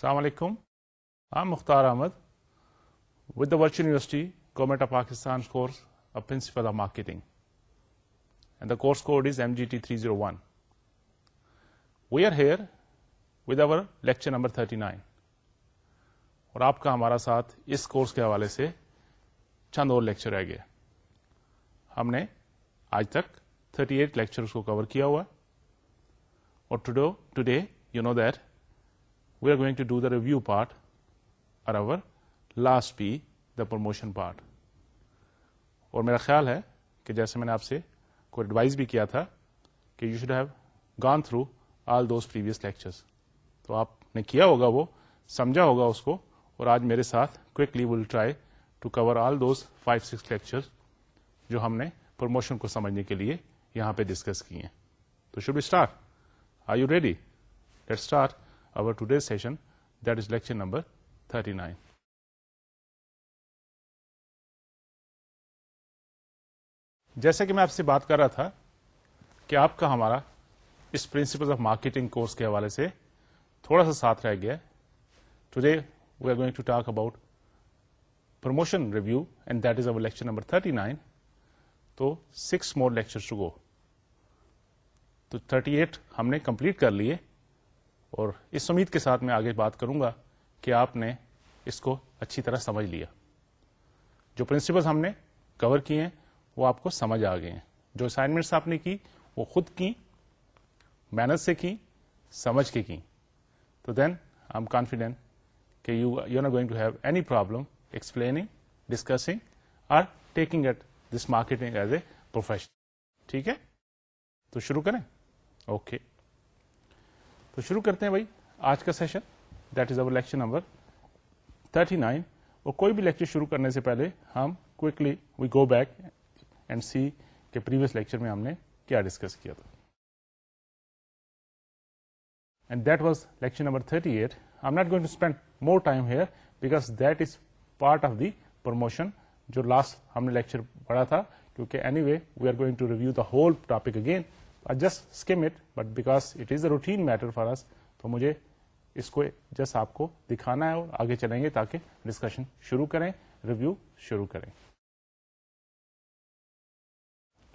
السلام علیکم۔ ہاں Mukhtar Ahmed. With the virtual university government of Pakistan course a principle of marketing and the course code is M G T three zero one we are here with our lecture number thirty nine اور آپ کا ہمارا ساتھ اس course کے حوالے سے چند اور لیکچر رہ گا ہم نے آج تک تھرٹی ایٹ لیکچر کو کور کیا ہوا۔ اور today you know that we are going to do the review part اور our last be the promotion part اور میرا خیال ہے کہ جیسے میں نے آپ سے کوئی ایڈوائز بھی کیا تھا کہ you should have gone through all those previous lectures تو آپ نے کیا ہوگا وہ، سمجھا ہوگا اس کو، اور آج میرے ساتھ quickly will try to cover all those five six lecture جو ہم نے پروموشن کو سمجھنے کے لیے یہاں پہ ڈسکس کیے ہیں. تو should be start are you ready let start our today session that is lecture number thirty nine جیسے کہ میں آپ سے بات کر رہا تھا کہ آپ کا ہمارا اس پرنسپل آف مارکیٹنگ کورس کے حوالے سے تھوڑا سا ساتھ رہ گیا today we are going to talk about promotion review and that is our lecture number thirty nine تو six more lecture to go تو تھرٹی ایٹ ہم نے کمپلیٹ کر لیے اور اس امید کے ساتھ میں آگے بات کروں گا کہ آپ نے اس کو اچھی طرح سمجھ لیا۔ جو پرنسپل ہم نے کور کیے ہیں، وہ آپ کو سمجھ آ گئے ہیں۔ جو اسائنمنٹس آپ نے کی، وہ خود کی، محنت سے کی، سمجھ کے کی۔ تو دین آئی ایم کانفیڈینٹ کہ you you not going to have any problem explaining discussing اور talking at this marketing as a profession ٹھیک ہے؟ تو شروع کریں۔ Okay okay. تو شروع کرتے ہیں بھائی، آج کا session that is our lecture number 39 اور کوئی بھی لیکچر شروع کرنے سے پہلے ہم quickly we go back and see کہ پریویس لیکچر میں ہم نے کیا ڈسکس کیا تھا۔ And that was lecture number 38 at I not going to spend more time here because that is part of the promotion جو لاسٹ ہم نے لیکچر پڑھا تھا، کیونکہ anyway we are going to review the whole topic again just skim it but because it is a routine matter for us تو مجھے اس کو جسٹ آپ کو دکھانا ہے اور آگے چلیں گے تاکہ ڈسکشن شروع کریں ریویو شروع کریں۔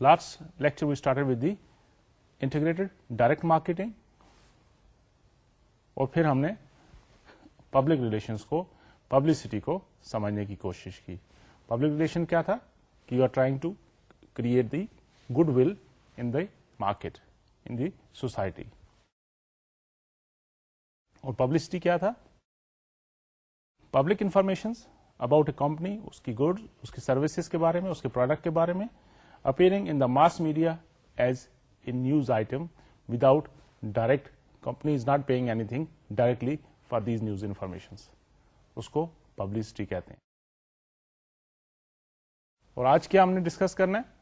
Last lecture we start with the integrated direct marketing اور پھر ہم نے پبلک ریلیشنس کو پبلسٹی کو سمجھنے کی کوشش کی۔ پبلک ریلیشن کیا تھا؟ کہ you are trying to create the goodwill in the market in the society اور پبلسٹی کیا تھا؟ Public information about a company اس کی گڈ اس کی سروسز کے بارے میں اس کے پروڈکٹ کے بارے میں appearing in the mass media as a news item without direct company is not paying anything directly for these news information اس کو پبلسٹی کہتے ہیں اور آج کیا ہم نے ڈسکس کرنا ہے؟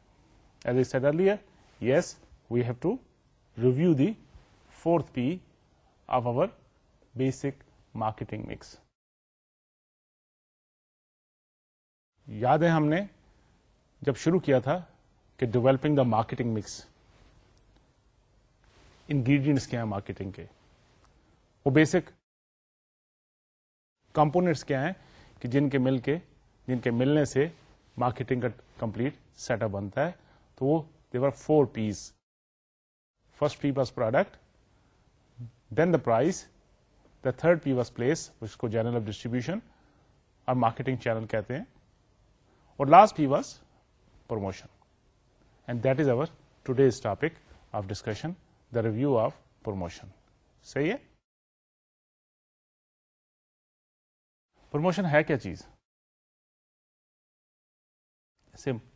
As I said earlier yes we have to review the fourth P of our basic marketing mix یاد ہے ہم نے جب شروع کیا تھا کہ developing the marketing mix ingredients کیا ہیں مارکیٹنگ کے؟ وہ بیسک کمپونیٹس کیا ہیں کہ جن کے مل کے، جن کے ملنے سے مارکیٹنگ کا کمپلیٹ سیٹ اپ بنتا ہے، تو وہ they were four Ps first P was product then the price the third P was place اس کو جنرل آف ڈسٹریبیوشن اور مارکیٹنگ چینل کہتے ہیں اور last P was promotion and that is our today's topic of discussion the review of promotion صحیح ہے promotion ہے کیا چیز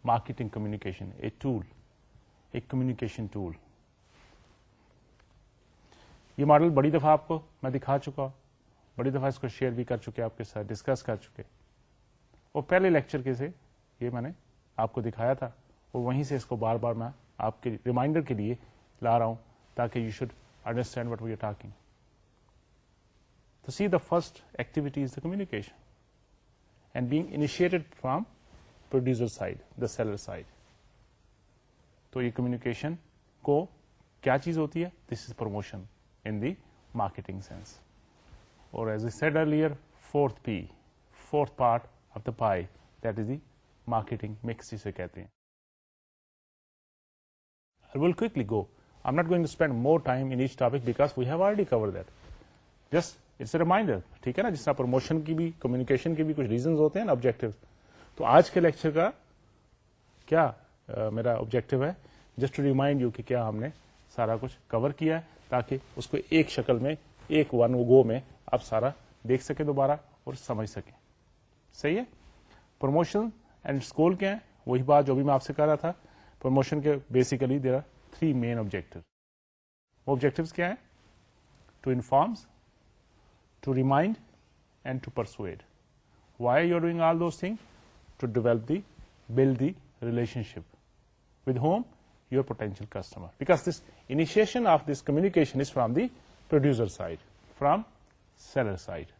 marketing communication a tool a communication tool یہ ماڈل بڑی دفعہ آپ کو میں دکھا چکا ہوں۔ بڑی دفعہ اس کو شیئر بھی کر چکے، آپ کے ساتھ ڈسکس کر چکے۔ اور پہلے لیکچر کے سے یہ میں نے آپ کو دکھایا تھا۔ اور وہیں سے اس کو بار بار میں آپ کے ریمائنڈر کے لیے لا رہا ہوں تاکہ you should understand what we are talking تو see the first activity is the communication and being initiated from producer side the seller side تو یہ کمیونیکیشن کو کیا چیز ہوتی ہے؟ This is promotion in the marketing sense اور as a said earlier fourth P fourth part of the pie that is the marketing mix جسے کہتے ہیں I will quickly go. I'm not going to spend more time in each topic because we have already covered that. Just it's a reminder. ٹھیک ہے نا جس طرح promotion کی بھی کمیونیکیشن کی بھی کچھ ریزنز ہوتے ہیں نا آبجیکٹو تو آج کے لیکچر کا کیا میرا آبجیکٹو ہے جسٹ ٹو ریمائنڈ یو کہ کیا ہم نے سارا کچھ کور کیا ہے تاکہ اس کو ایک شکل میں، ایک ون گو میں آپ سارا دیکھ سکیں دوبارہ اور سمجھ سکیں۔ صحیح ہے؟ پروموشن اینڈ اسکول کیا ہے وہی بات جو بھی میں آپ سے کہہ رہا تھا۔ پروموشن کے basically there are three main objective وہ آبجیکٹو کیا ہے to informs to remind and to persuade why you are doing all those thing to develop the build the relationship with whom your potential customer because this initiation of this communication is from the producer side from seller side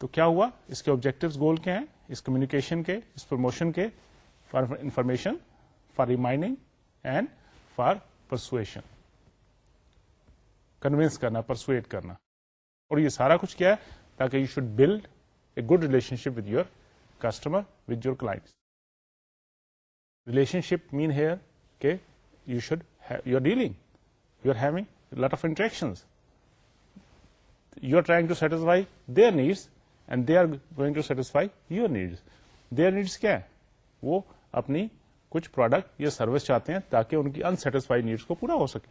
تو کیا ہوا؟ اس کے objective goal کیا ہیں، اس communication کے، اس پروموشن کے for information for reminding and for persuasion convince کرنا پرسویٹ کرنا. اور یہ سارا کچھ کیا ہے؟ تاکہ you should build a good relationship with your customer with your client relationship mean here کہ you should you are dealing you are having lot of interaction you are trying to satisfy their needs and they are going to satisfy your needs their needs کیا ہے وہ اپنی کچھ product یا service چاہتے ہیں تاکہ ان کی انسٹسفائی نیڈس کو پورا ہو سکے.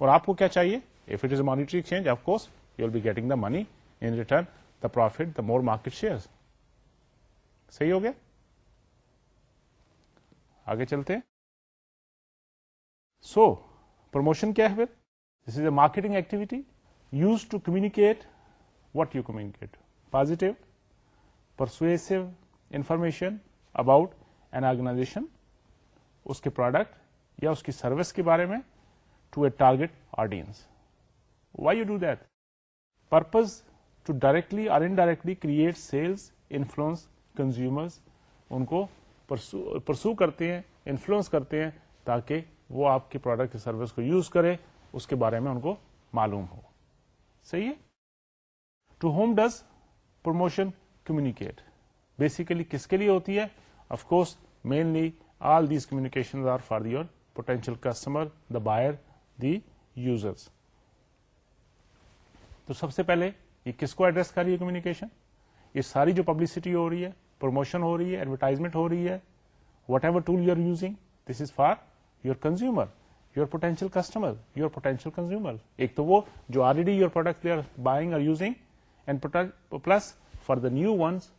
اور آپ کو کیا چاہیے? If it is monetary exchange of course you will be getting the money in return the profit the more market share صحیح ہو گیا؟ آگے چلتے ہیں. سو پروموشن کیا ہے پھر this is a marketing activity use to communicate what you communicate positive persuasive information about an organization اس کے پروڈکٹ یا اس کی سروس کے بارے میں to a target audience why you do that purpose to directly اور indirectly create sales influence consumers ان کو پرسو کرتے ہیں انفلوئنس کرتے ہیں تاکہ وہ آپ کے پروڈکٹ سروس کو یوز کرے، اس کے بارے میں ان کو معلوم ہو۔ صحیح ہے؟ To whom does promotion communicate basically کس کے لیے ہوتی ہے؟ If course mainly all these communication are for your potential customer the buyer the users تو سب سے پہلے یہ کس کو ایڈریس کر رہی ہے کمیونیکیشن یہ ساری جو پبلسٹی ہو رہی ہے پروموشن ہو رہی ہے ایڈورٹائزمنٹ ہو رہی ہے whatever tool you are using this is for your consumer your potential customer your potential consumer ایک تو وہ جو already your product they are buying or using and plus for the new ones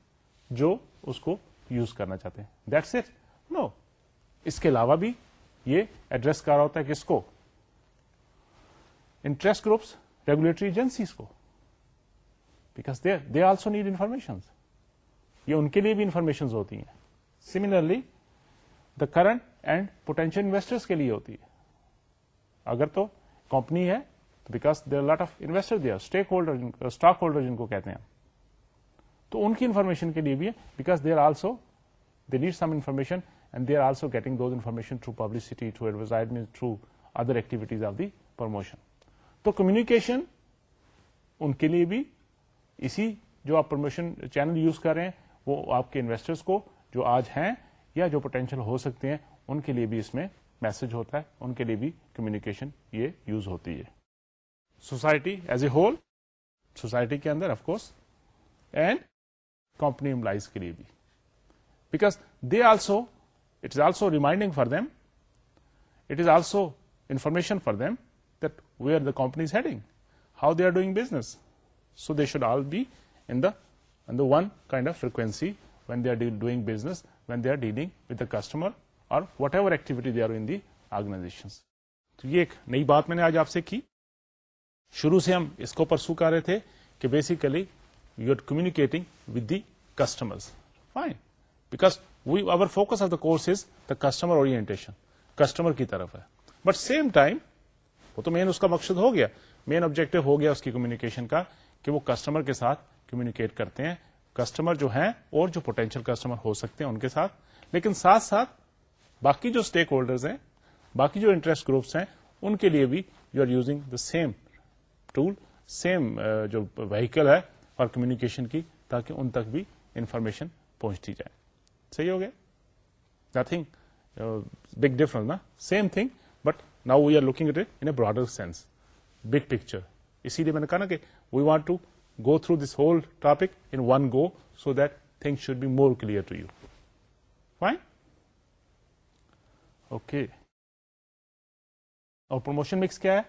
جو اس کو یوز کرنا چاہتے ہیں. دیٹس اٹ نو اس کے علاوہ بھی یہ ایڈریس کر رہا ہوتا ہے کس کو؟ انٹرسٹ گروپس ریگولیٹری ایجنسیز کو. Because they they also need information یہ ان کے لیے بھی انفارمیشن ہوتی ہیں. Similarly the current and potential investors کے لیے ہوتی ہے۔ اگر تو کمپنی ہے تو because there lot of investor the stakeholder stockholder جن کو کہتے ہیں تو ان کی انفارمیشن کے لیے بھی ہے because they are also they need some information and they are also getting those information through publicity through advertisement through other activities of the promotion تو کمیونیکیشن ان کے لیے بھی اسی جو آپ پروموشن چینل یوز کر رہے ہیں وہ آپ کے انویسٹرس کو جو آج ہیں یا جو پوٹینشیل ہو سکتے ہیں ان کے لیے بھی اس میں میسج ہوتا ہے، ان کے لیے بھی کمیونیکیشن یہ یوز ہوتی ہے۔ Society as a whole society کے اندر of course and company employees کے لیے بھی۔ Because they also it is also reminding for them it is also information for them that we are the company is heading how they are doing business so they should all be in the one kind of frequency when they are doing business when they are dealing with the customer اور whatever activity they are in the organization تو یہ ایک نئی بات میں نے آج آپ سے کی۔ شروع سے ہم اس کو پرسو کر رہے تھے کہ basically you are communicating with the customer fine because we our focus of the course is the customer orientation customer کی طرف ہے۔ بٹ سیم ٹائم وہ تو مین اس کا مقصد ہو گیا۔ مین آبجیکٹو ہو گیا اس کی کمیونیکیشن کا کہ وہ کسٹمر کے ساتھ کمیونیکیٹ کرتے ہیں۔ کسٹمر جو ہیں اور جو پوٹینشیل کسٹمر ہو سکتے ہیں ان کے ساتھ۔ لیکن ساتھ ساتھ باقی جو اسٹیک ہولڈرز ہیں، باقی جو انٹرسٹ گروپس ہیں، ان کے لیے بھی you are using the same tool same جو وہیکل ہے اور کمیونیکیشن کی، تاکہ ان تک بھی انفارمیشن پہنچتی جائے۔ صحیح ہو گیا؟ نتنگ بگ ڈفرنس نا؟ Same thing but now we are looking it in a broader sense big picture اسی لیے میں نے کہا نا کہ we want to go through this whole topic in one go so that thing should be more clear to you fine okay اور promotion mix کیا ہے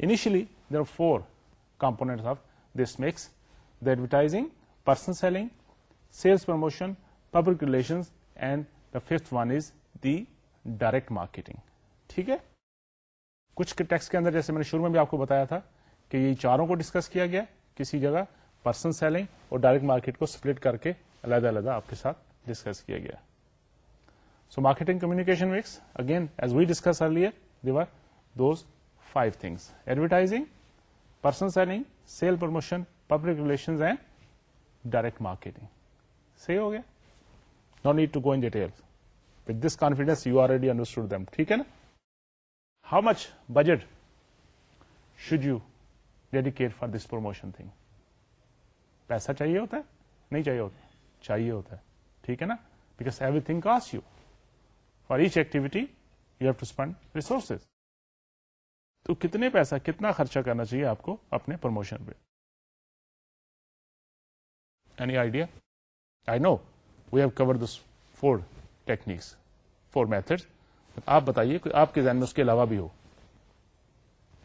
initially there are four component of this mix the advertising person selling sales promotion public relations and the fifth one is the direct marketing ٹھیک ہے؟ کچھ texts کے اندر جیسے میں نے شروع میں بھی آپ کو بتایا تھا کہ یہ چاروں کو ڈسکس کیا گیا، کسی جگہ پرسن سیلنگ اور ڈائریکٹ مارکیٹ کو سپلٹ کر کے علیحدہ علیحدہ آپ کے ساتھ ڈسکس کیا گیا۔ So marketing communication works again as we discuss earlier there were those five things advertising person selling sale promotion public relation and direct marketing صحیح ہو گیا no need to go in detail with this confidence you are ready understood them ٹھیک ہے نا how much budget should you dedicate for this promotion thing پیسہ چاہیے ہوتا ہے نہیں چاہیے ہوتا چاہیے ہوتا ہے ٹھیک ہے نا؟ Because everything cost you for each activity you have to spend resources تو کتنے پیسہ، کتنا خرچہ کرنا چاہیے آپ کو اپنے پروموشن پہ؟ Any idea I know we have cover this four techniques four method آپ بتائیے کہ آپ کے ذہن میں اس کے علاوہ بھی ہو۔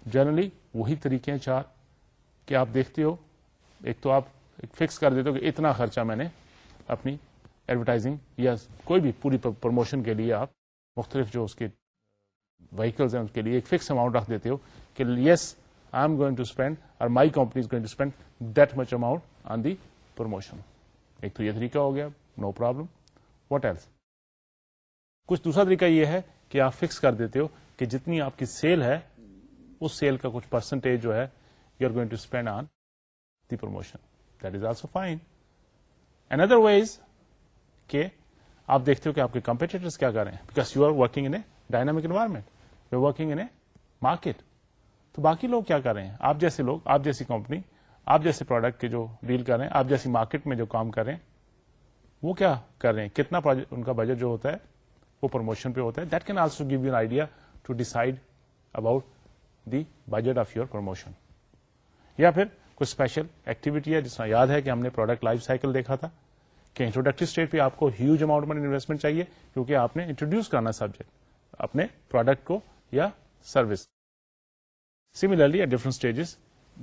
جنرلی وہی طریقے ہیں چار کہ آپ دیکھتے ہو، ایک تو آپ فکس کر دیتے ہو کہ اتنا خرچہ میں نے اپنی ایڈورٹائزنگ یا کوئی بھی پوری پروموشن کے لیے آپ مختلف جو اس کے وہیکلز ہیں اس کے لیے ایک فکس اماؤنٹ رکھ دیتے ہو کہ yes I am going to spend اور my company is going to spend that much amount on the promotion ایک تو یہ طریقہ ہو گیا نو پرابلم واٹ ایلس کچھ دوسرا طریقہ یہ ہے کہ آپ فکس کر دیتے ہو کہ جتنی آپ کی سیل ہے، اس سیل کا کچھ پرسنٹیج جو ہے you are going to spend on the promotion that is also fine an other ways کہ آپ دیکھتے ہو کہ آپ کے کمپیٹیٹرس کیا کر رہے ہیں؟ Because you are working in a dynamic environment you are working in a market تو باقی لوگ کیا کر رہے ہیں؟ آپ جیسے لوگ، آپ جیسی کمپنی آپ جیسے پروڈکٹ کے جو ڈیل کر رہے ہیں، آپ جیسی مارکیٹ میں جو کام کر رہے ہیں، وہ کیا کر رہے ہیں؟ کتنا ان کا بجٹ جو ہوتا ہے، وہ پروموشن پہ ہوتا ہے. That can also give you idea to decide about the budget of your promotion یا پھر کچھ اسپیشل ایکٹیویٹی ہے جس میں یاد ہے کہ ہم نے پروڈکٹ لائف سائیکل دیکھا تھا۔ کہ انٹروڈکٹیو اسٹیج پہ آپ کو ہیوج اماؤنٹ میں انویسٹمنٹ چاہیے کیونکہ آپ نے انٹروڈیوس کرنا سبجیکٹ اپنے پروڈکٹ کو یا service similarly at different stages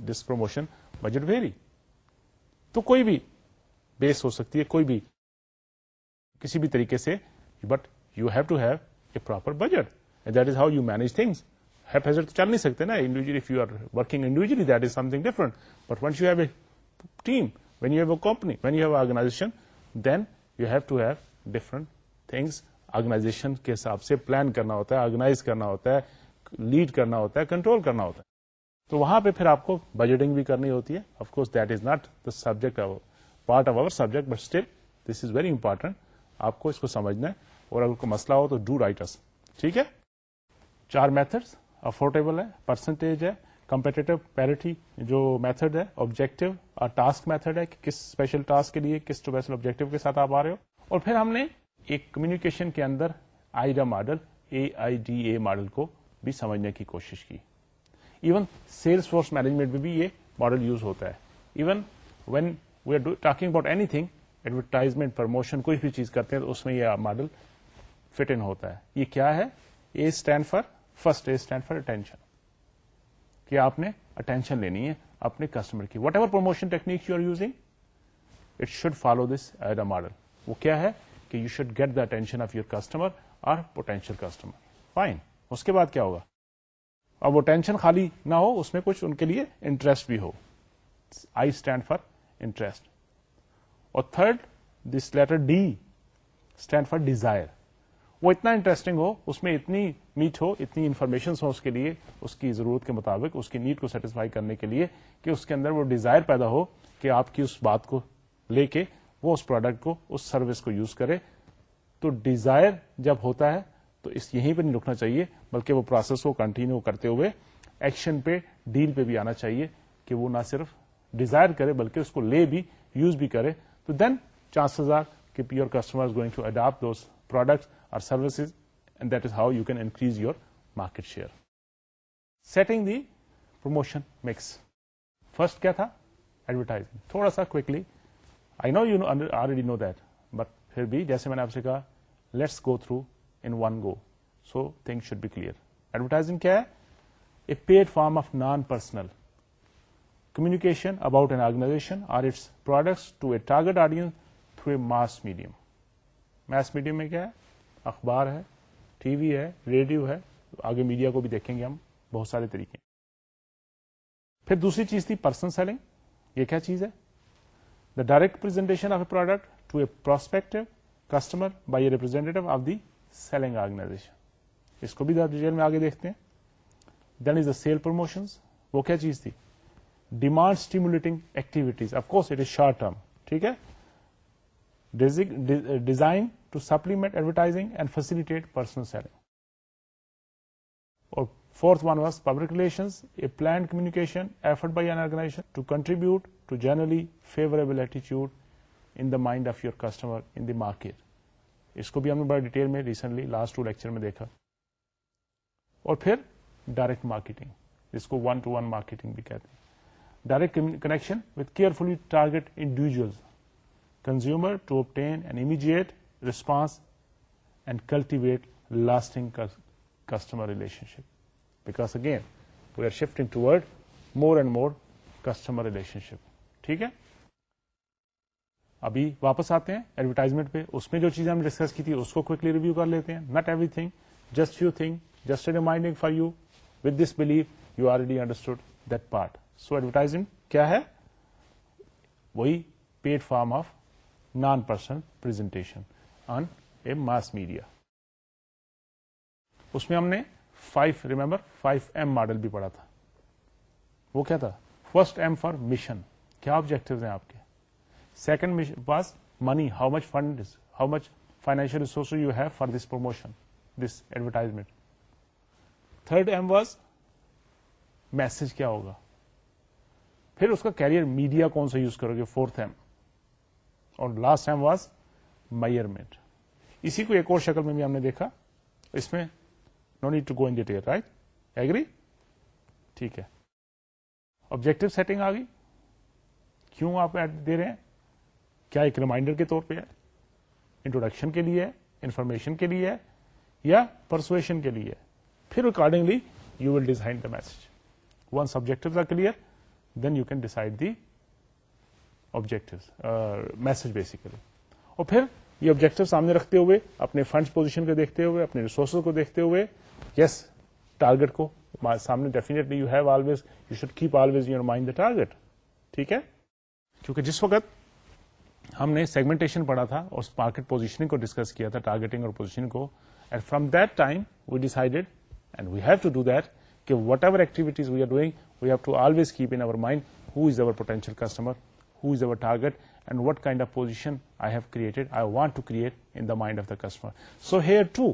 this promotion budget vary تو کوئی بھی بیس ہو سکتی ہے، کوئی بھی کسی بھی طریقے سے but you have to have a proper budget that is how you manage things تو چل نہیں سکتے نا if you are working individually that is something different but once you have a team when you have a company when you have organization then you have to have different things organization کے حساب سے plan کرنا ہوتا ہے organise کرنا ہوتا ہے lead کرنا ہوتا ہے کنٹرول کرنا ہوتا ہے. تو وہاں پہ پھر آپ کو بجٹنگ بھی کرنی ہوتی ہے. Of course that is not the subject part of our subject but still this is very important آپ کو اس کو سمجھنا ہے. اور اگر کوئی مسئلہ ہو تو ڈو رائٹرس ٹھیک ہے؟ چار میتھڈ افورڈیبل ہے پرسنٹیج ہے کمپیٹیو پیرٹی جو میتھڈ ہے آبجیکٹو اور ٹاسک میتھڈ ہے کہ کس اسپیشل ٹاسک کے لیے کس اسپیشل آبجیکٹو کے ساتھ آپ آ رہے ہو۔ اور پھر ہم نے ایک کمیونیکیشن کے اندر AIDA model A I D A model کو بھی سمجھنے کی کوشش کی۔ ایون سیلس فورس مینجمنٹ میں بھی یہ ماڈل یوز ہوتا ہے۔ Even when we are talking about anything advertisement promotion کوئی بھی چیز کرتے ہیں، تو اس میں یہ ماڈل فٹ ان ہوتا ہے۔ یہ کیا ہے؟ A stand for first A stand for attention کہ آپ نے اٹینشن لینی ہے اپنے کسٹمر کی۔ Whatever promotion technique you are using it should follow this as a model وہ کیا ہے کہ you should get the attention of your customer اور پوٹینشیل کسٹمر فائن اس کے بعد کیا ہوگا؟ اب وہ ٹینشن خالی نہ ہو، اس میں کچھ ان کے لیے انٹرسٹ بھی ہو۔ آئی اسٹینڈ فار انٹرسٹ اور third this letter D stand for desire وہ اتنا انٹرسٹنگ ہو، اس میں اتنی میٹ ہو، اتنی انفارمیشن ہو اس کے لیے، اس کی ضرورت کے مطابق، اس کی نیڈ کو سیٹسفائی کرنے کے لیے کہ اس کے اندر وہ ڈیزائر پیدا ہو کہ آپ کی اس بات کو لے کے وہ اس پروڈکٹ کو، اس سروس کو یوز کرے۔ تو ڈیزائر جب ہوتا ہے تو اس یہیں پہ نہیں رکنا چاہیے، بلکہ وہ پروسیس کو کنٹینیو کرتے ہوئے ایکشن پہ ڈیل پہ بھی آنا چاہیے کہ وہ نہ صرف ڈیزائر کرے، بلکہ اس کو لے بھی یوز بھی کرے۔ تو دین چانسز آر کہ your customer going to adapt those products اور services and that is how you can increase your market share setting the promotion mix first کیا تھا ایڈورٹائزنگ تھوڑا سا quickly I know you already know that but پھر بھی جیسے میں نے آپ سے کہا let's go through in one go so thing should be clear advertising کیا ہے a paid form of non personal communication about an organization or its products to a target audience through a mass medium mass medium میں کیا ہے اخبار ہے T V ہے، radio ہے، آگے میڈیا کو بھی دیکھیں گے ہم، بہت سارے طریقے پھر دوسری چیز تھی پرسنل سیلنگ، یہ کیا چیز ہے؟ The direct presentation of a product to a prospective customer by a representative of the selling organization اس کو بھی ڈیٹیل میں آگے دیکھتے ہیں۔ Then is the sale promotion وہ کیا چیز تھی؟ Demand stimulating activities of course it is short term ٹھیک ہے؟ Design to supplement advertising and facilitate personal selling اور fourth one was public relations a plan communication effort by an organisation to contribute to generally favourable ایٹیچیوڈ in the mind of your customer in the market اس کو بھی ہم نے بڑا detail میں recently last two lecture میں دیکھا اور پھر ڈائریکٹ مارکیٹنگ جس کو ون ٹو ون مارکیٹنگ بھی کہتے ہیں direct connection with carefully target individual consumer to obtain an immediate response and cultivate lasting customer relationship because again we are shifting toward more and more customer relationship ٹھیک ہے؟ ابھی واپس آتے ہیں advertisement پہ، اس میں جو چیزیں ہم نے ڈسکس کی تھی، اس کو کوکلی ریویو کر لیتے ہیں. Not everything just few thing just reminding for you with this believe you already understood that part so advertising کیا ہے؟ وہی paid form of non person presentation on a mass media. اس میں ہم نے five remember five M model بھی پڑھا تھا۔ وہ کیا تھا؟ First M for mission. کیا آبجیکٹو ہیں آپ کے؟ Second was money how much fund how much financial resource you have for this promotion this advertisement third M was message کیا ہوگا؟ پھر اس کا کیریئر میڈیا کون سا یوز کرو گے؟ فورتھ ایم اور لاسٹ ایم واز میئرمنٹ اسی کو ایک اور شکل میں بھی ہم نے دیکھا، اس میں no need to go in detail right agree ٹھیک ہے۔ آبجیکٹو سیٹنگ آ گئی۔ کیوں آپ ایڈ دے رہے ہیں؟ کیا ایک ریمائنڈر کے طور پہ ہے؟ انٹروڈکشن کے لیے انفارمیشن کے لیے یا پرسویشن کے لیے پھر accordingly you will design the message one subjective are clear then you can decide the objective message basically اور پھر یہ آبجیکٹو سامنے رکھتے ہوئے، اپنے فنڈس پوزیشن کو دیکھتے ہوئے، اپنے ریسورسز کو دیکھتے ہوئے یس ٹارگیٹ کو سامنے definitely you have always you should keep always your mind the target ٹھیک ہے؟ کیونکہ جس وقت ہم نے سیگمنٹیشن پڑھا تھا اور مارکیٹ پوزیشننگ کو ڈسکس کیا تھا ٹارگیٹنگ اور پوزیشن کو and from that time we decided and we have to do that کہ whatever activities we are doing we have to always keep in our mind who is our potential customer who is our target and what kind of position I have created I want to create in the mind of the customer so here to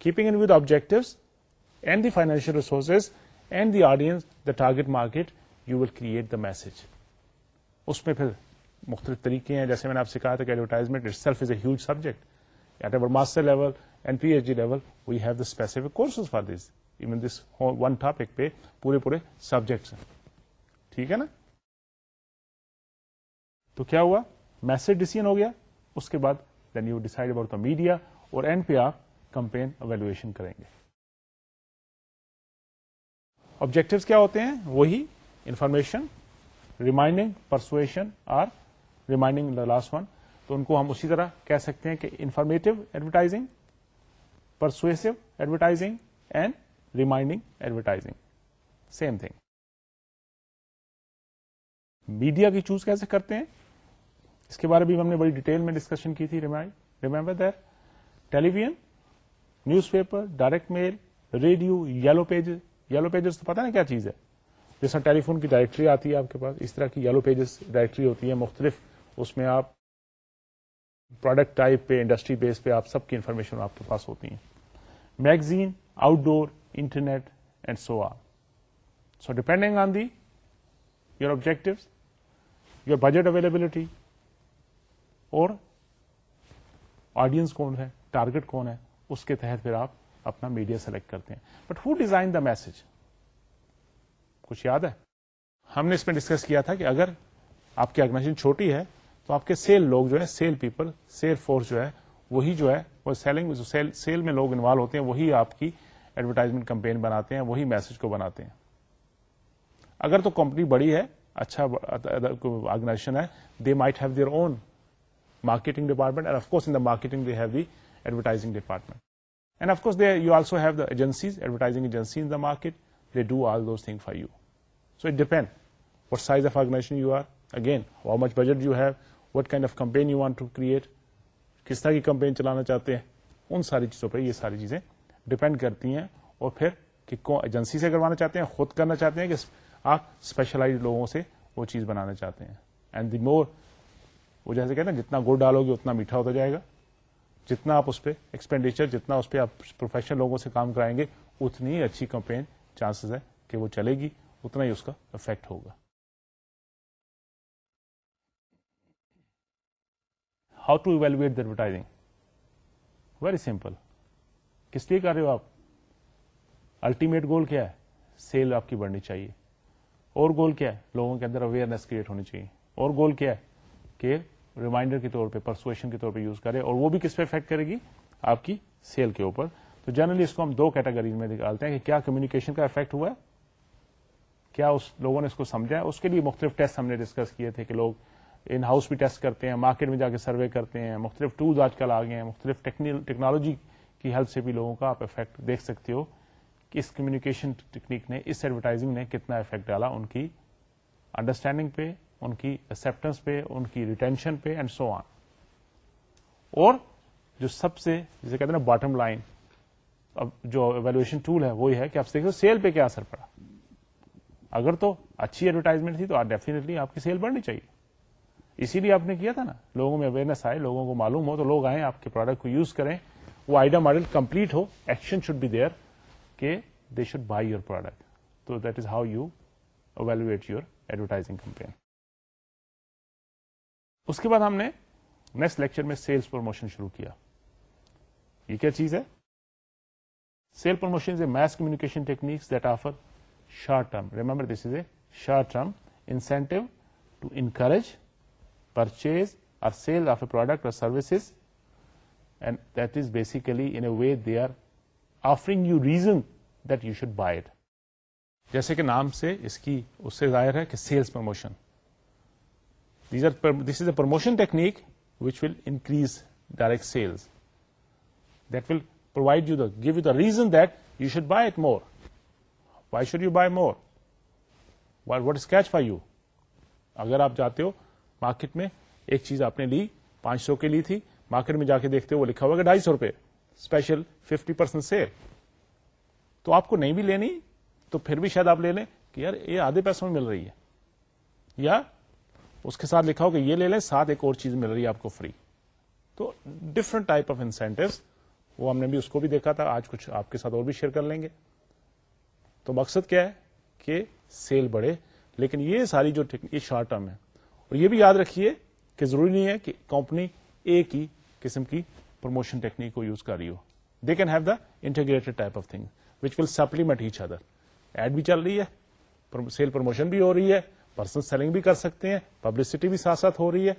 keeping in with objective and the financial resources and the audience the target market you will create the message اس میں پھر مختلف طریقے ہیں جیسے میں نے آپ سے کہا تھا کہ advertisement itself is a huge subject at ever master level and P H D level we have the specific courses for this even this one topic پہ پورے پورے سبجیکٹس ہیں ٹھیک ہے نا تو کیا ہوا؟ میسج ڈیسیزن ہو گیا۔ اس کے بعد then you decide about the media اور اینڈ پہ آپ کمپین اویلویشن کریں گے۔ آبجیکٹو کیا ہوتے ہیں؟ وہی information reminding persuasion or reminding the last one تو ان کو ہم اسی طرح کہہ سکتے ہیں کہ informative advertising persuasive advertising and reminding advertising same thing media کی چوز کیسے کرتے ہیں؟ اس کے بارے میں ہم نے بڑی ڈیٹیل میں ڈسکشن کی تھی remember that television newspaper direct mail radio yellow pages yellow pages تو پتا نا کیا چیز ہے۔ جیسا ٹیلی فون کی ڈائریکٹری آتی ہے آپ کے پاس اس طرح کی یلو پیجز ڈائریکٹری ہوتی ہے مختلف۔ اس میں آپ پروڈکٹ ٹائپ پہ انڈسٹری بیس پہ آپ سب کی انفارمیشن آپ کے پاس ہوتی ہیں۔ magazine, outdoor, internet, and so on. So depending on your objectives, your budget availability, اور آڈینس کون ہے ٹارگیٹ کون ہے، اس کے تحت پھر آپ اپنا میڈیا سلیکٹ کرتے ہیں. But how design the message کچھ یاد ہے؟ ہم نے اس میں ڈسکس کیا تھا کہ اگر آپ کی آرگنائزیشن چھوٹی ہے تو آپ کے سیل لوگ جو ہے سیل پیپل سیل فورس جو ہے، وہی جو ہے، وہ سیلنگ سیل میں لوگ انوالو ہوتے ہیں، وہی آپ کی ایڈورٹائزمنٹ کمپین بناتے ہیں، وہی میسج کو بناتے ہیں. اگر تو کمپنی بڑی ہے اچھا آرگنائزیشن ہے they might have their own marketing department, and of course in the marketing they have the advertising department. And of course you also have the agencies, advertising agencies in the market. They do all those things for you. So it depends what size of organization you are, again, how much budget you have, what kind of campaign you want to create, کس طرح کی campaign چلانا چاہتے ہیں ان ساری چیزوں پہ یہ ساری چیزیں ڈپینڈ کرتی ہیں اور پھر کہ ایجنسی سے کروانا چاہتے ہیں خود کرنا چاہتے ہیں کہ آپ اسپیشلائز لوگوں سے وہ چیز بنانا چاہتے ہیں اینڈ دی مور وہ جیسے کہتے ہیں جتنا گڑ ڈالو گے اتنا میٹھا ہوتا جائے گا۔ جتنا آپ اس پہ ایکسپینڈیچر جتنا اس پہ آپ پروفیشنل لوگوں سے کام کرائیں گے، اتنی ہی اچھی کمپین چانسز ہے کہ وہ چلے گی، اتنا ہی اس کا افیکٹ ہوگا۔ How to evaluate the advertising very simple کس لیے کر رہے ہو آپ؟ الٹیمیٹ گول کیا ہے؟ سیل آپ کی بڑھنی چاہیے۔ اور گول کیا ہے؟ لوگوں کے اندر اویئرنیس کریٹ ہونی چاہیے۔ اور گول کیا ہے؟ کہ ریمائنڈر کے طور پہ پرسویشن کے طور پہ یوز کرے اور وہ بھی کس پہ افیکٹ کرے گی؟ آپ کی سیل کے اوپر۔ تو جنرلی اس کو ہم دو کیٹیگریز میں نکالتے ہیں کہ کیا کمیونیکیشن کا افیکٹ ہوا ہے، کیا اس لوگوں نے اس کو سمجھا ہے۔ اس کے لیے مختلف ٹیسٹ ہم نے ڈسکس کیے تھے کہ لوگ ان ہاؤس بھی ٹیسٹ کرتے ہیں مارکیٹ میں جا کے سروے کرتے ہیں، مختلف ٹولز آج کل آ گئے ہیں۔ مختلف ٹیکنالوجی کی ہیلپ سے بھی لوگوں کا آپ افیکٹ دیکھ سکتے ہو کہ اس کمیونیکیشن ٹیکنیک نے، اس ایڈورٹائزنگ نے کتنا افیکٹ ڈالا ان کی انڈرسٹینڈنگ پہ ان کی ایکسپٹینس پہ، ان کی ریٹینشن پہ اینڈ سو آن اور جو سب سے، جسے کہتے ہیں نا باٹم لائن اب جو ایویلویشن ٹول ہے، وہی ہے کہ آپ دیکھو سیل پہ کیا اثر پڑا۔ اگر تو اچھی ایڈورٹائزمنٹ تھی تو ڈیفینیٹلی آپ کی سیل بڑھنی چاہیے۔ اسی لیے آپ نے کیا تھا نا، لوگوں میں اویئرنیس آئے، لوگوں کو معلوم ہو تو لوگ آئیں، آپ کے پروڈکٹ کو یوز کریں۔ وہ آئیڈیا ماڈل کمپلیٹ ہو ایکشن شوڈ بی دیئر کہ they should buy your product تو that is how you evaluate your advertising campaign اس کے بعد ہم نے نیکسٹ لیکچر میں سیلس پروموشن شروع کیا۔ یہ کیا چیز ہے؟ Sale promotion mass communication techniques that offer short term remember this is a short term incentive to encourage purchase اور سیل آف اے پروڈکٹ اور services and that is basically in a way they are offering you reason that you should buy it جیسے کہ نام سے اس کی اس سے ظاہر ہے کہ sales promotion this is a promotion technique which will increase direct sales that will provide you the give you the reason that you should buy it more why should you buy more what is catch for you اگر آپ جاتے ہو market میں، ایک چیز آپ نے لی، پانچ سو کی لی تھی مارکیٹ میں جا کے دیکھتے ہو، وہ لکھا ہوا کہ ڈھائی سو روپے اسپیشل ففٹی پرسینٹ سیل تو آپ کو نہیں بھی لینی، تو پھر بھی شاید آپ لے لیں کہ یار یہ آدھے پیسوں میں مل رہی ہے، یا اس کے ساتھ لکھا ہو کہ یہ لے لیں، ساتھ ایک اور چیز مل رہی ہے آپ کو فری تو ڈفرنٹ ٹائپ آف انسینٹو وہ ہم نے بھی اس کو بھی دیکھا تھا، آج کچھ آپ کے ساتھ اور بھی شیئر کر لیں گے۔ تو مقصد کیا ہے؟ کہ سیل بڑھے۔ لیکن یہ ساری جو یہ شارٹ ٹرم ہے۔ اور یہ بھی یاد رکھیے کہ ضروری نہیں ہے کہ کمپنی ایک ہی قسم کی پروموشن ٹیکنیک کو یوز کر رہی ہو۔ They can have the integrated type of thing which will supplement each other ad بھی چل رہی ہے سیل پروموشن بھی ہو رہی ہے۔ پرسنل سیلنگ بھی کر سکتے ہیں، پبلسٹی بھی ساتھ ساتھ ہو رہی ہے۔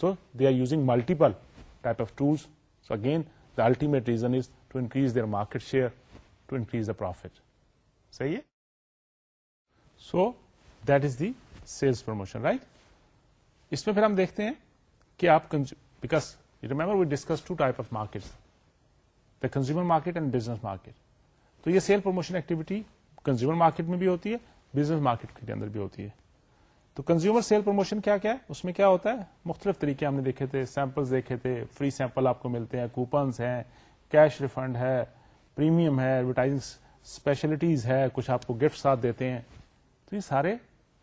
تو they are using multiple type of tools so again the ultimate reason is to increase their market share to increase the profit صحیح ہے؟ So that is the sales promotion right اس میں پھر ہم دیکھتے ہیں کہ آپ because remember we discuss two type of market the consumer market and business market تو یہ sale promotion activity consumer market میں بھی ہوتی ہے بزنس مارکیٹ کے اندر بھی ہوتی ہے۔ تو کنزیومر سیل پروموشن کیا کیا ہے؟ اس میں کیا ہوتا ہے؟ مختلف طریقے ہم نے دیکھے تھے سیمپلز دیکھے تھے فری سیمپل آپ کو ملتے ہیں کوپنس ہیں کیش ریفنڈ ہے پریمیم ہے ایڈورٹائزنگ اسپیشلٹیز ہے، کچھ آپ کو گفٹ ساتھ دیتے ہیں۔ تو یہ سارے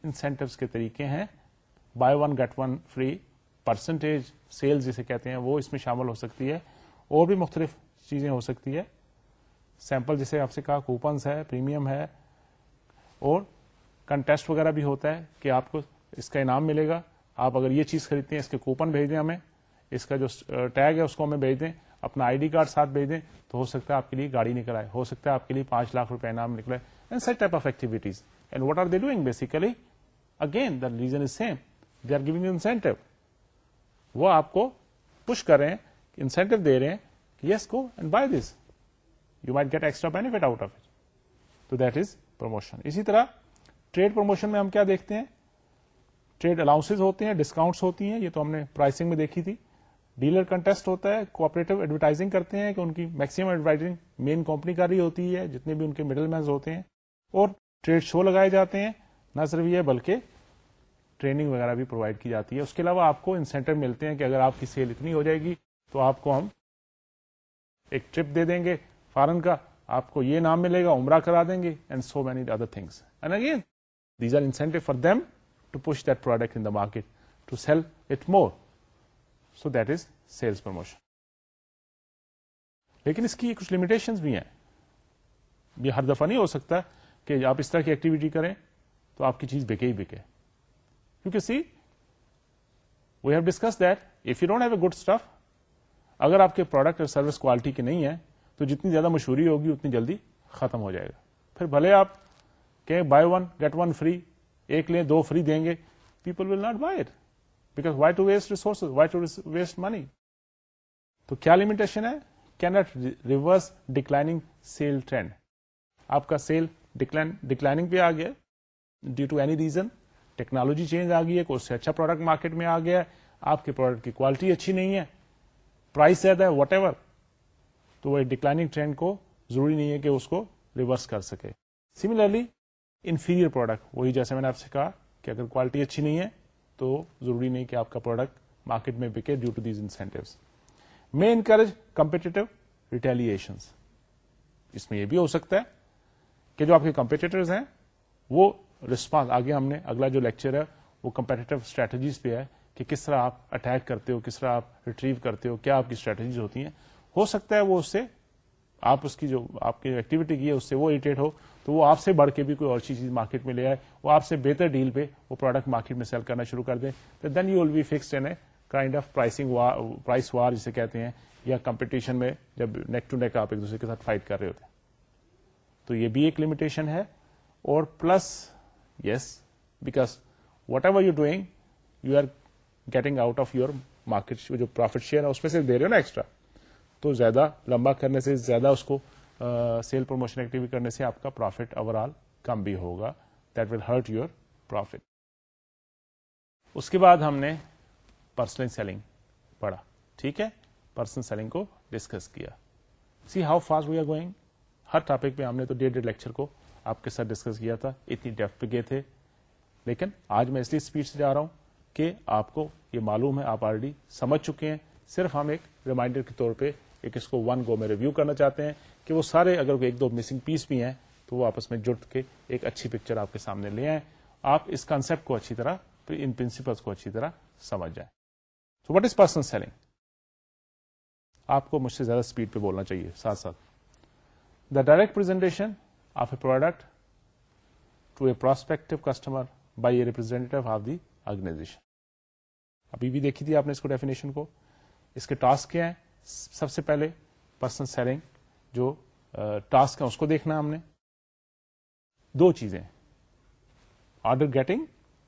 انسینٹوس کے طریقے ہیں۔ Buy one get one free percentage sale جسے کہتے ہیں، وہ اس میں شامل ہو سکتی ہے۔ اور بھی مختلف چیزیں ہو سکتی ہے۔ سیمپل جیسے آپ سے کہا کوپنس ہے پریمیم ہے۔ اور کنٹیسٹ وغیرہ بھی ہوتا ہے کہ آپ کو اس کا انعام ملے گا۔ آپ اگر یہ چیز خریدتے ہیں، اس کے کوپن بھیج دیں ہمیں۔ اس کا جو ٹیگ ہے، اس کو ہمیں بھیج دیں۔ اپنا آئی ڈی کارڈ ساتھ بھیج دیں۔ تو ہو سکتا ہے آپ کے لیے گاڑی نکل آئے۔ ہو سکتا ہے آپ کے لیے پانچ لاکھ روپے انعام نکلے and such type of activities and what are they doing basically again the reason is same they are giving incentive وہ آپ کو پش کر رہے ہیں انسینٹو دے رہے ہیں yes go and buy this you might get extra benefit out of it تو دیٹ از پروموشن اسی طرح ٹریڈ پروموشن میں ہم کیا دیکھتے ہیں؟ ٹریڈ الاؤنس ہوتے ہیں ڈسکاؤنٹس ہوتی ہیں، یہ تو ہم نے پرائسنگ میں دیکھی تھی۔ ڈیلر کنٹیسٹ ہوتا ہے کوپریٹو ایڈورٹائزنگ کرتے ہیں کہ ان کی میکسیمم ایڈورٹائزنگ مین کمپنی کر رہی ہوتی ہے، جتنے بھی ان کے مڈل مینز ہوتے ہیں۔ اور ٹریڈ شو لگائے جاتے ہیں، نہ صرف یہ بلکہ ٹریننگ وغیرہ بھی پرووائڈ کی جاتی ہے۔ اس کے علاوہ آپ کو انسینٹو ملتے ہیں کہ اگر آپ کی سیل اتنی ہو جائے گی تو آپ کو ہم ایک ٹرپ دے دیں گے۔ فارن کا آپ کو یہ نام ملے گا، عمرہ کرا دیں گے and so many other things and again these are incentive for them to push that product in the market to sell it more so that is sales promotion لیکن اس کی کچھ لمیٹیشن بھی ہیں۔ یہ ہر دفعہ نہیں ہو سکتا کہ آپ اس طرح کی ایکٹیویٹی کریں تو آپ کی چیز بکے ہی بکے۔ کیونکہ see we have discuss that if you don't have a good stuff اگر آپ کے پروڈکٹ اور سروس کوالٹی کے نہیں ہے تو جتنی زیادہ مشہوری ہوگی اتنی جلدی ختم ہو جائے گا۔ پھر بھلے آپ کہ buy one get one free ایک لیں، دو فری دیں گے people will not buy it because why to waste resource why to waste money تو کیا لمیٹیشن ہے؟ Cannot reverse declining sale trend آپ کا سیل ڈکلائنگ پہ آ گیا. Due to any reason technology change آ گئی ہے، کوئی سے اچھا پروڈکٹ مارکیٹ میں آ گیا ہے، آپ کے پروڈکٹ کی کوالٹی اچھی نہیں ہے پرائز زیادہ ہے واٹ ایور تو وہ ڈکلائنگ ٹرینڈ کو ضروری نہیں ہے کہ اس کو ریورس کر سکے۔ سملرلی انفیریئر پروڈکٹ وہی جیسے میں نے آپ سے کہا کہ اگر کوالٹی اچھی نہیں ہے تو ضروری نہیں کہ آپ کا پروڈکٹ مارکیٹ میں بکے ڈیو ٹو دیز انسینٹو میں انکریج کمپیٹیو ریٹیلیشن اس میں یہ بھی ہو سکتا ہے کہ جو آپ کے کمپیٹیٹرز ہیں، وہ رسپانس آگے ہم نے اگلا جو لیکچر ہے، وہ کمپیٹیو اسٹریٹجیز پہ ہے کہ کس طرح آپ اٹیک کرتے ہو، کس طرح آپ ریٹریو کرتے ہو، کیا آپ کی اسٹریٹجیز ہوتی ہیں؟ ہو سکتا ہے وہ اس سے آپ اس کی جو آپ کی ایکٹیویٹی کی ہے، اس سے وہ اریٹیٹ ہو تو وہ آپ سے بڑھ کے بھی کوئی اور چیز مارکیٹ میں لے آئے، وہ آپ سے بہتر ڈیل پہ وہ پروڈکٹ مارکیٹ میں سیل کرنا شروع کر دیں، تو then you will be fixed in a kind of pricing price war جسے کہتے ہیں، یا کمپٹیشن میں جب نیک ٹو نیک آپ ایک دوسرے کے ساتھ فائٹ کر رہے ہوتے ہیں۔ تو یہ بھی ایک لمیٹیشن ہے، اور plus yes because whatever you doing you are getting out of your market جو پروفٹ شیئر ہے، اس میں سے دے رہے ہو نا ایکسٹرا تو زیادہ لمبا کرنے سے زیادہ اس کو سیل پروموشن ایکٹیویٹی کرنے سے آپ کا پروفٹ اوور آل کم بھی ہوگا. That will hurt your profit اس کے بعد ہم نے پرسنل سیلنگ پڑھا. ٹھیک ہے؟ پرسنل سیلنگ کو ڈسکس کیا. See how fast we are going Hare topic پہ ہم نے تو ڈیڑھ ڈیڑھ لیکچر کو آپ کے ساتھ ڈسکس کیا تھا. اتنی ڈیپتھ پہ گئے تھے. لیکن آج میں اس لیے اسپیڈ سے جا رہا ہوں کہ آپ کو یہ معلوم ہے، آپ آلریڈی سمجھ چکے ہیں. صرف ہم ایک ریمائنڈر کے طور پہ ایک اس کو ون گو میں ریویو کرنا چاہتے ہیں کہ وہ سارے اگر ایک دو مسنگ پیس بھی ہیں تو وہ آپس میں جڑ کے ایک اچھی پکچر آپ کے سامنے لے آئیں۔ آپ اس کانسپٹ کو اچھی طرح ان پرنسپلس کو اچھی طرح سمجھ جائیں۔ So what is personal selling آپ کو مجھ سے زیادہ اسپیڈ پہ بولنا چاہیے، ساتھ ساتھ۔ The direct presentation of a product to a prospective customer by a representative of the organisation ابھی بھی دیکھی تھی آپ نے اس کو ڈیفینیشن کو۔ اس کے ٹاسک کیا ہیں؟ سب سے پہلے پرسنل سیلنگ جو ٹاسک ہے اس کو دیکھنا ہم نے۔ دو چیزیں۔ آرڈر گیٹنگ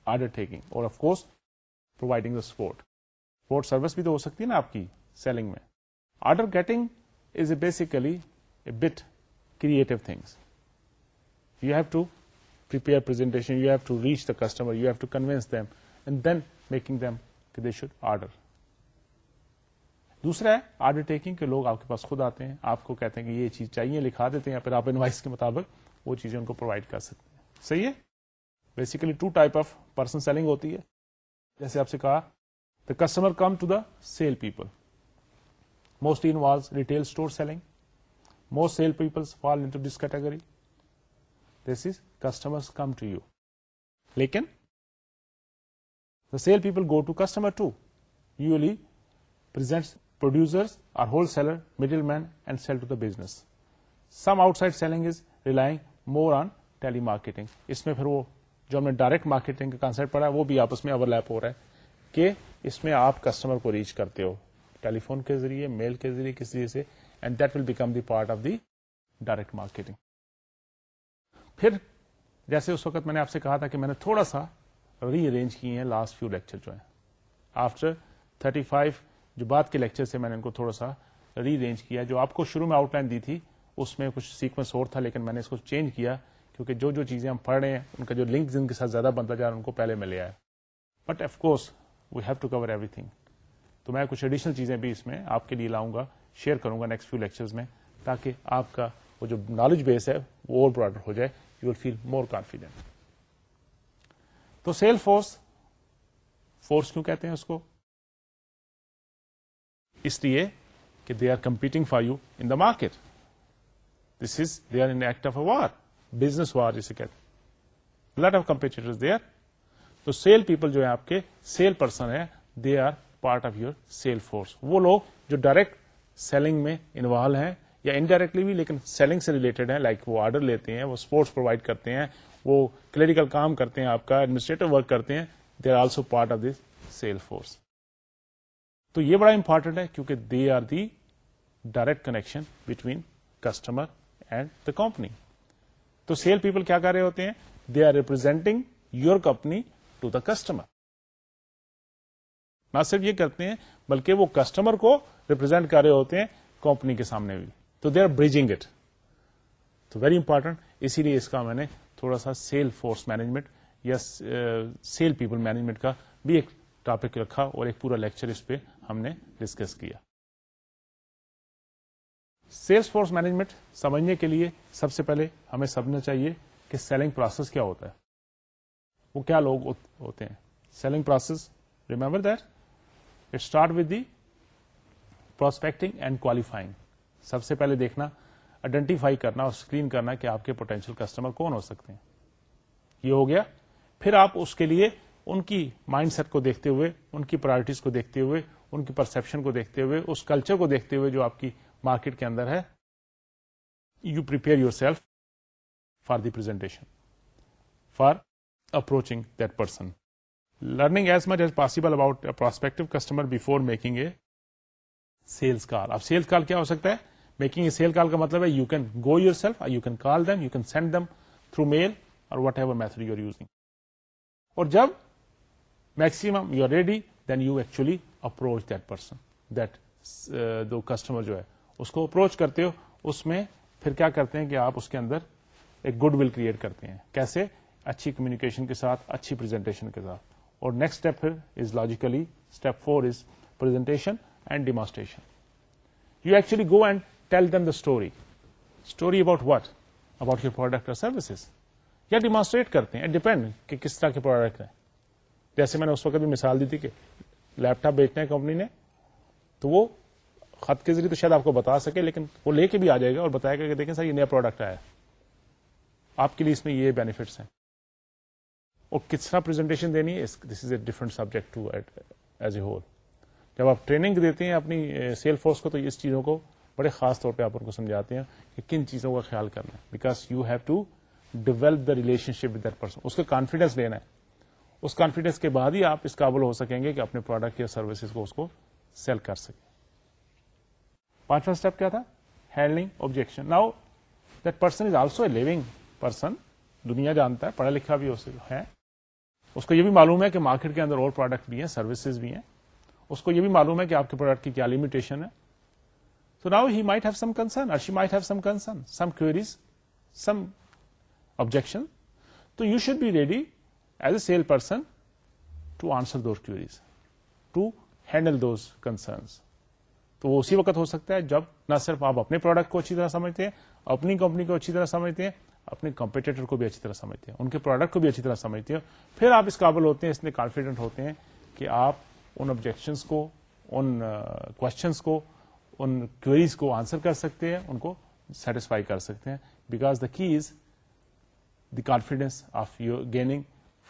آرڈر ٹیکنگ اور of course providing the support support service بھی تو ہو سکتی ہے نا آپ کی سیلنگ میں۔ Order getting is a basically a bit creative things you have to presentation you have to reach the customer you have to convince them and then making them they should order دوسرا ہے order taking کے لوگ آپ کے پاس خود آتے ہیں، آپ کو کہتے ہیں کہ یہ چیز چاہیے، لکھا دیتے ہیں یا پھر آپ انوائس کے مطابق وہ چیزیں ان کو پرووائڈ کر سکتے ہیں۔ صحیح ہے؟ Basically two type of person selling ہوتی ہے۔ جیسے آپ سے کہا the customer come to the sale people mostly in was retail store selling most sale people fall in this category this is customer come to you لیکن the sale people go to customer to usually present producer or wholesaler middleman and sale to the business some outside selling is relying more on telemarketing اس میں پھر وہ جو ہم نے direct marketing کا concept پڑھا وہ بھی آپس میں اوور لیپ ہو رہا ہے کہ اس میں آپ کسٹمر کو ریچ کرتے ہو ٹیلیفون کے ذریعے میل کے ذریعے کس ذریعے سے and that will become the part of the direct marketing پھر جیسے اس وقت میں نے آپ سے کہا تھا کہ میں نے تھوڑا سا ری ارینج کیے ہیں لاسٹ فیو لیکچر جو ہے آفٹر تھرٹی فائیو جو بعد کے لیکچر سے میں نے ان کو تھوڑا سا ری ارینج کیا، جو آپ کو شروع میں آؤٹ لائن دی تھی، اس میں کچھ سیکوینس اور تھا، لیکن میں نے اس کو چینج کیا کیونکہ جو جو چیزیں ہم پڑھ رہے ہیں، ان کا جو لنک جن کے ساتھ زیادہ بنتا جا رہا ہے، ان کو پہلے میں لے آیا۔ But of course we have to cover everything تو میں کچھ ایڈیشنل چیزیں بھی اس میں آپ کے لیے لاؤں گا شیئر کروں گا نیکسٹ فیو لیکچر میں، تاکہ آپ کا وہ جو نالج بیس ہے، وہ اور براڈر ہو جائے you will feel more confident تو سیل فورس فورس کیوں کہتے ہیں اس کو؟ اس لیے کہ they are competing for you in the market this is they are in act of a war business war جسے کہتے lot of competitor they are تو سیل پیپل جو ہے آپ کے سیل پرسن ہے they are part of your sale force وہ لوگ جو ڈائریکٹ سیلنگ میں انوالو ہیں یا انڈائریکٹلی بھی لیکن سیلنگ سے ریلیٹڈ ہیں لائک وہ آرڈر لیتے ہیں، وہ سپورٹس پرووائڈ کرتے ہیں، وہ کلیریکل کام کرتے ہیں، آپ کا ایڈمنسٹریٹو ورک کرتے ہیں they are also part of this sale force تو یہ بڑا امپورٹنٹ ہے کیونکہ they are the direct connection between customer and the company تو سیل پیپل کیا کر رہے ہوتے ہیں؟ They are representing your company to the customer نہ صرف یہ کرتے ہیں، بلکہ وہ کسٹمر کو ریپرزینٹ کر رہے ہوتے ہیں کمپنی کے سامنے بھی. تو دے آر بریجنگ اٹ تو ویری امپورٹنٹ اسی لیے اس کا میں نے تھوڑا سا سیل فورس مینجمنٹ یا سیل پیپل مینجمنٹ کا بھی ایک ٹاپک رکھا اور ایک پورا لیکچر اس پہ ہم نے ڈسکس کیا۔ سیلس فورس مینجمنٹ سمجھنے کے لیے سب سے پہلے ہمیں سمجھنا چاہیے کہ سیلنگ پروسیس کیا ہوتا ہے۔ وہ کیا لوگ ہوتے ہیں؟ Selling process remember that it start with the prospecting and qualifying سب سے پہلے دیکھنا آئیڈینٹیفائی کرنا اور اسکرین کرنا کہ آپ کے پوٹینشیل کسٹمر کون ہو سکتے ہیں۔ یہ ہو گیا۔ پھر آپ اس کے لیے ان کی مائنڈ سیٹ کو دیکھتے ہوئے، ان کی پرائرٹیز کو دیکھتے ہوئے ان کی پرسپشن کو دیکھتے ہوئے، اس کلچر کو دیکھتے ہوئے جو آپ کی مارکیٹ کے اندر ہے you prepare yourself for the presentation for approaching that person learning as much as possible about prospective customer before making a sales call اب سیلس کال کیا ہو سکتا ہے؟ میکنگ اے سیل کال کا مطلب ہے you can go yourself you can call them you can send them through mail or whatever method you are using اور جب maximum you are ready then you actually approach that person that do customer جو ہے، اس کو approach کرتے ہو، اس میں پھر کیا کرتے ہیں کہ آپ اس کے اندر ایک گڈ ول کریٹ کرتے ہیں۔ کیسے؟ اچھی کمیونیکیشن کے ساتھ، اچھی پرزنٹیشن کے ساتھ۔ اور نیکسٹ اسٹیپ پھر is logically step four is presentation and demonstration you actually go and tell them the story story about what about your product اور سروسز یا ڈیمانسٹریٹ کرتے ہیں ڈیپینڈ کہ کس طرح کے پروڈکٹ ہیں۔ جیسے میں نے اس وقت بھی مثال دی تھی کہ لیپ ٹاپ بیچنا ہے کمپنی نے، تو وہ خط کے ذریعے تو شاید آپ کو بتا سکے، لیکن وہ لے کے بھی آ جائے گا اور بتائے گا کہ دیکھیں سر، یہ نیا پروڈکٹ آیا آپ کے لیے اس میں یہ بینیفٹس ہیں۔ اور کس طرح پرزنٹیشن دینی ہے this is a different subject too as a whole جب آپ ٹریننگ دیتے ہیں اپنی eh, سیل فورس کو، تو اس چیزوں کو بڑے خاص طور پہ آپ ان کو سمجھاتے ہیں کہ کن چیزوں کا خیال کرنا ہے۔ Because you have to develop the relationship with that person اس کو کانفیڈینس لینا ہے۔ اس کانفیڈینس کے بعد ہی آپ اس قابل ہو سکیں گے کہ اپنے پروڈکٹ یا سروسز کو اس کو سیل کر سکیں۔ پانچواں اسٹیپ کیا تھا؟ Handling objection now that person is also a loving person دنیا جانتا ہے، پڑھا لکھا بھی ہے۔ اس کو یہ بھی معلوم ہے کہ مارکیٹ کے اندر اور پروڈکٹ بھی ہیں سروسز بھی ہیں۔ اس کو یہ بھی معلوم ہے کہ آپ کے پروڈکٹ کی کیا لمیٹیشن ہے۔ تو now he might have some concern or she might have some concern some queries some objection تو you should be ready as a sale person to answer those queries to handle those concerns تو وہ اسی وقت ہو سکتا ہے جب نہ صرف آپ اپنے پروڈکٹ کو اچھی طرح سمجھتے ہیں، اپنی کمپنی کو اچھی طرح سمجھتے ہیں، اپنے کمپیٹیٹر کو بھی اچھی طرح سمجھتے ہیں، ان کے پروڈکٹ کو بھی اچھی طرح سمجھتے ہیں۔ پھر آپ اس قابل ہوتے ہیں، اس میں کانفیڈنٹ ہوتے ہیں کہ آپ ان آبجیکشنس کو، ان کوشچنس کو، ان کیوریز کو آنسر کر سکتے ہیں، ان کو سیٹسفائی کر سکتے ہیں۔ Because the key is the confidence of your gaining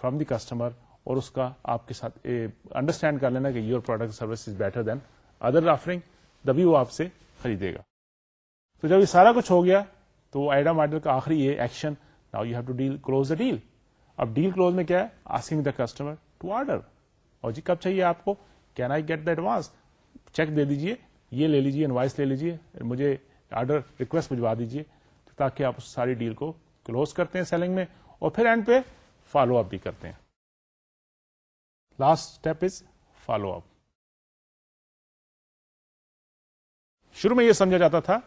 from the customer اور اس کا آپ کے ساتھ انڈرسٹینڈ کر لینا کہ your product service is better than other offering تبھی وہ آپ سے خریدے گا۔ تو جب یہ سارا کچھ ہو گیا تو ایڈم آرڈر کا آخری یہ action now you have to deal close the deal اب ڈیل کلوز میں کیا ہے؟ Asking the customer to order اور جی کب چاہیے آپ کو؟ Can I get the advance cheque دے دیجیے یہ لے لیجیے انوائس لے لیجیے مجھے آرڈر ریکویسٹ بھجوا دیجیے تاکہ آپ اس ساری ڈیل کو کلوز کرتے ہیں سیلنگ میں اور پھر اینڈ پہ فالو اپ بھی کرتے ہیں۔ Last step is follow up شروع میں یہ سمجھا جاتا تھا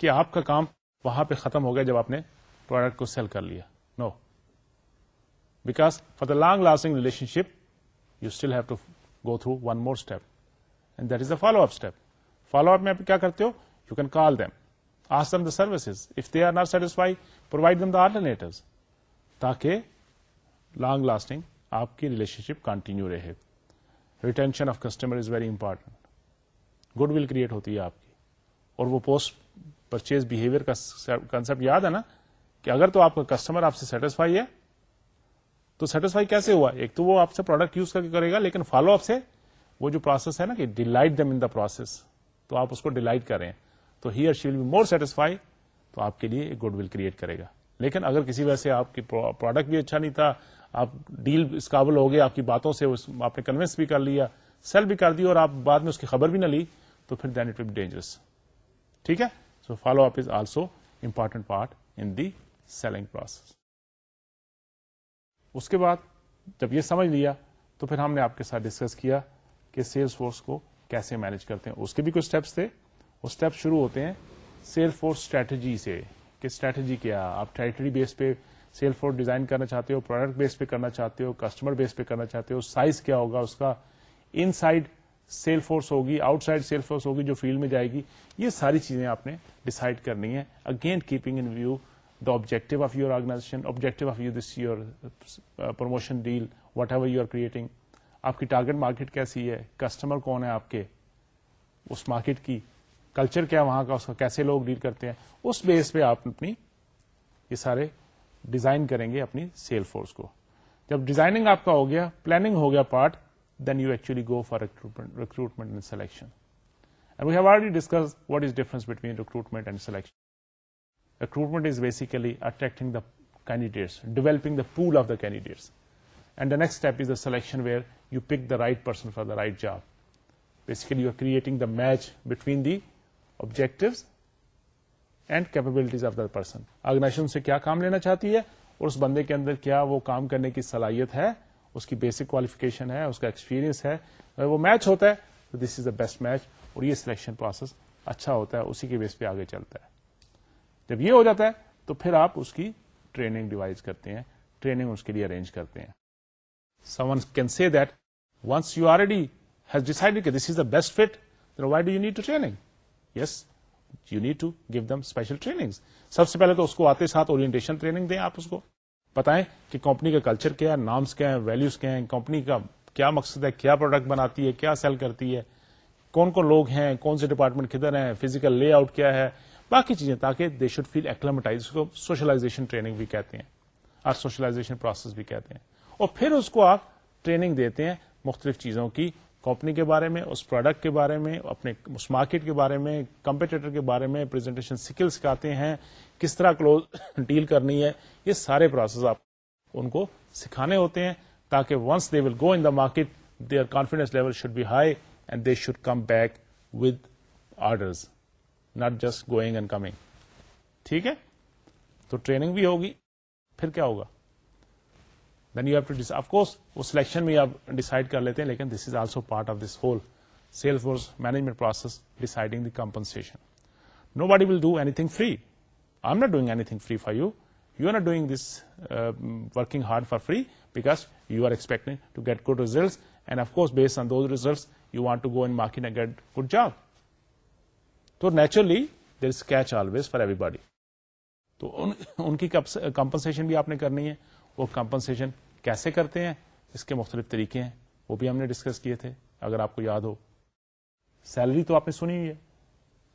کہ آپ کا کام وہاں پہ ختم ہو گیا جب آپ نے پروڈکٹ کو سیل کر لیا۔ No because for the long lasting relationship you still have to go through one more step and that is the follow up step follow up میں آپ کیا کرتے ہو؟ You can call them ask them the services if they are not satisfy provide them the alternative تاکہ long lasting آپ کی relationship continue رہے۔ Retention of customer is very important goodwill create ہوتی ہے آپ کی۔ اور وہ پوسٹ پرچیز بہیویئر کا کنسپٹ یاد ہے نا؟ کہ اگر تو آپ کا کسٹمر آپ سے سیٹسفائی ہے، تو سیٹسفائی کیسے ہوا؟ ایک تو وہ آپ سے پروڈکٹ یوز کر کے کرے گا، لیکن فالو اپ سے وہ جو پروسیس ہے نا کہ delight them in the process تو آپ اس کو ڈیلائٹ کریں تو ہی شی ول بی مور سیٹسفائی تو آپ کے لیے ایک گڈ ول کریٹ کرے گا۔ لیکن اگر کسی وجہ سے آپ کی پروڈکٹ بھی اچھا نہیں تھا آپ ڈیل اس قابل ہو گئے، آپ کی باتوں سے آپ نے کنوینس بھی کر لیا سیل بھی کر دی اور آپ بعد میں اس کی خبر بھی نہ لی، تو پھر دین اٹ ول ڈینجرس ٹھیک ہے؟ So follow up is also important part in the selling process اس کے بعد جب یہ سمجھ لیا، تو پھر ہم نے آپ کے ساتھ ڈسکس کیا کہ سیلس فورس کو کیسے مینج کرتے ہیں۔ اس کے بھی کچھ اسٹیپس تھے۔ وہ اسٹیپ شروع ہوتے ہیں سیل فورس اسٹریٹجی سے کہ اسٹریٹجی کیا آپ ٹریٹری بیس پہ سیل فورس ڈیزائن کرنا چاہتے ہو پروڈکٹ بیس پہ کرنا چاہتے ہو کسٹمر بیس پہ کرنا چاہتے ہو سائز کیا ہوگا اس کا؟ ان سائڈ سیل فورس ہوگی آؤٹ سائڈ سیل فورس ہوگی جو فیلڈ میں جائے گی۔ یہ ساری چیزیں آپ نے ڈسائڈ کرنی ہے again keeping in view the objective of your organisation objective of you this your promotion deal whatever you are creating آپ کی ٹارگیٹ مارکیٹ کیسی ہے کسٹمر کون ہے آپ کے اس مارکیٹ کی کلچر کیا وہاں کا اس کا کیسے لوگ ڈیل کرتے ہیں اس بیس پہ آپ اپنی یہ سارے ڈیزائن کریں گے اپنی سیل فورس کو۔ جب ڈیزائننگ آپ کا ہو گیا، پلاننگ ہو گیا part then you actually go for recruitment and selection we have already discuss what is difference between recruitment and selection recruitment is basically attracting the candidates developing the pool of the candidates and the next step is the selection where you pick the right person for the right job basically you are creating the match between the objectives and capabilities of the person organisation سے کیا کام لینا چاہتی ہے اور اس بندے کے اندر کیا وہ کام کرنے کی صلاحیت ہے اس کی بیسک کوالیفکیشن ہے اس کا ایکسپیرینس ہے اگر وہ میچ ہوتا ہے تو this is the best match اور یہ سلیکشن پروسیس اچھا ہوتا ہے اسی کے بیس پہ آگے چلتا ہے جب یہ ہو جاتا ہے تو پھر آپ اس کی ٹریننگ ڈیوائز کرتے ہیں ٹریننگ اس کے لیے ارینج کرتے ہیں someone can see that once you already has decide کہ this is the best fit why do you need to training yes you need to give them special training سب سے پہلے تو اس کو آتے ساتھ اورینٹیشن ٹریننگ دیں آپ اس کو۔ بتائیں کہ کمپنی کا کلچر کیا ہے نامس کیا ہے ویلوز کیا ہے کمپنی کا کیا مقصد ہے، کیا پروڈکٹ بناتی ہے، کیا سیل کرتی ہے، کون کون لوگ ہیں، کون سے ڈپارٹمنٹ کدھر ہیں فزیکل لے آؤٹ کیا ہے، باقی چیزیں تاکہ دے شوڈ فیل ایکلمٹائز کو سوشلائزیشن ٹریننگ بھی کہتے ہیں۔ اور سوشلائزیشن پروسیس بھی کہتے ہیں۔ اور پھر اس کو آپ ٹریننگ دیتے ہیں مختلف چیزوں کی۔ کمپنی کے بارے میں، اس پروڈکٹ کے بارے میں، اپنے اس مارکیٹ کے بارے میں کمپیٹیٹر کے بارے میں پرزنٹیشن سکل سکھاتے ہیں، کس طرح کلوز ڈیل کرنی ہے، یہ سارے پروسیس آپ ان کو سکھانے ہوتے ہیں تاکہ once they will go in the market their confidence level should be high and they should come back with orders not just going and coming ٹھیک ہے؟ تو ٹریننگ بھی ہوگی، پھر کیا ہوگا؟ Then you have to this of course وہ selection میں آپ ڈیسائڈ کر لیتے ہیں، لیکن this is also part of this whole sale force management process deciding the compensation nobody will do anything free I am not doing anything free for you you are not doing this working hard for free because you are expecting to get good results and of course base on those results you want to go in market and get good job تو naturally there is catch always for everybody تو ان کی compensation بھی آپ نے کرنی ہے. وہ compensation کیسے کرتے ہیں، اس کے مختلف طریقے ہیں، وہ بھی ہم نے ڈسکس کیے تھے، اگر آپ کو یاد ہو۔ سیلری تو آپ نے سنی ہوئی ہے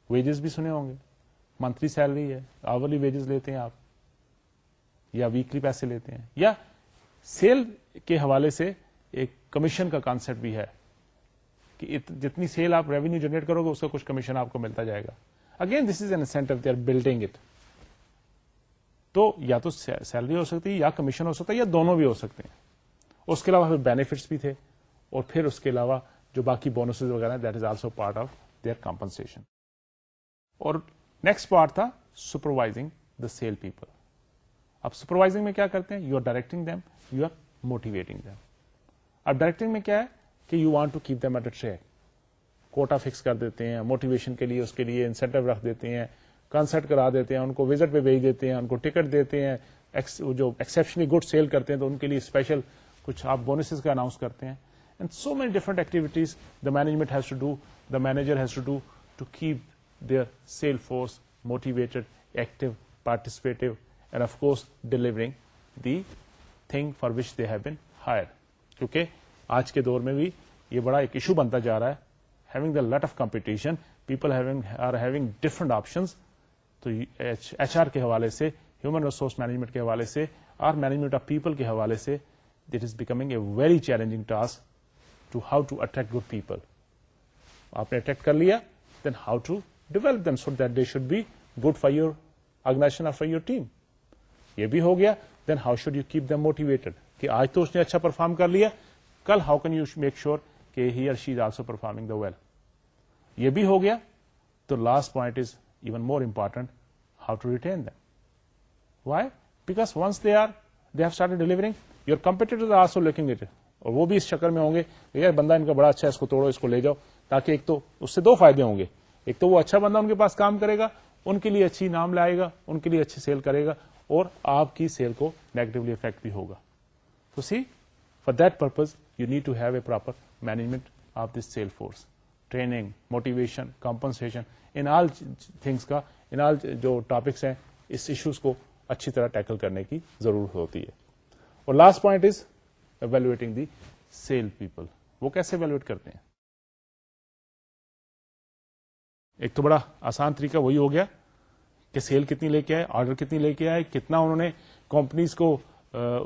ویجز بھی سنے ہوں گے۔ منتھلی سیلری ہے آورلی ویجز لیتے ہیں آپ، یا ویکلی پیسے لیتے ہیں، یا سیل کے حوالے سے ایک کمیشن کا کانسپٹ بھی ہے کہ جتنی سیل آپ ریونیو جنریٹ کرو گے، اس کا کچھ کمیشن آپ کو ملتا جائے گا۔ Again this is an centre they are building it تو یا تو سیلری ہو سکتی ہے یا کمیشن ہو سکتا ہے یا دونوں بھی ہو سکتے ہیں۔ اس کے علاوہ بینیفٹس بھی تھے اور پھر اس کے علاوہ جو باقی بونس وغیرہ that is also part of their compensation اور نیکسٹ پارٹ تھا سپروائزنگ دا سیل پیپل اب سپروائزنگ میں کیا کرتے ہیں؟ You are directing them you are motivating them اب ڈائریکٹنگ میں کیا ہے کہ you want to keep them at a track quota fix کر دیتے ہیں موٹیویشن کے لیے، اس کے لیے انسینٹو رکھ دیتے ہیں۔ کنسرٹ کرا دیتے ہیں، ان کو وزٹ پہ بھیج دیتے ہیں، ان کو ٹکٹ دیتے ہیں جو ایکسپشنلی گڈ سیل کرتے ہیں تو ان کے لیے اسپیشل کچھ آپ بونسز کا اناؤنس کرتے ہیں۔ And so many different activities the management has to do the manager has to do to keep their sale force motivated active participative and of course delivering the thing for which they have been hire کیونکہ آج کے دور میں بھی یہ بڑا ایک issue بنتا جا رہا ہے۔ Having the lot of competition people are having different options تو ایچ آر کے حوالے سے ہیومن ریسورس مینجمنٹ کے حوالے سے اور مینجمنٹ آف پیپل کے حوالے سے that is becoming a very challenging task to how to attract good people آپ نے اٹریکٹ کر لیا then how to develop them so that they should be good for your organisation of for your team یہ بھی ہو گیا then how should you keep them motivated کہ آج تو اس نے اچھا پرفارم کر لیا کل how can you make sure کہ he or she is also performing the well یہ بھی ہو گیا تو last point is even more important how to retain them why because once they are they have start delivering your competitor also looking at اور وہ بھی اس چکر میں ہوں گے یار بندہ ان کا بڑا اچھا ہے اس کو توڑو اس کو لے جاؤ تاکہ ایک تو اس سے دو فائدے ہوں گے ایک تو وہ اچھا بندہ ان کے پاس کام کرے گا ان کے لیے اچھی نام لائے گا ان کے لیے اچھی سیل کرے گا اور آپ کی سیل کو نیگیٹولی افیکٹ بھی ہوگا تو see for that purpose you need to have a proper management of this sale force training motivation compensation in all things کا، ان آل جو ٹاپکس ہیں، اس ایشوز کو اچھی طرح ٹیکل کرنے کی ضرورت ہوتی ہے۔ اور last point is evaluating the sale people وہ کیسے ایویلویٹ کرتے ہیں؟ ایک تو بڑا آسان طریقہ وہی ہو گیا کہ سیل کتنی لے کے آئے آرڈر کتنی لے کے آئے، کتنا انہوں نے کمپنیز کو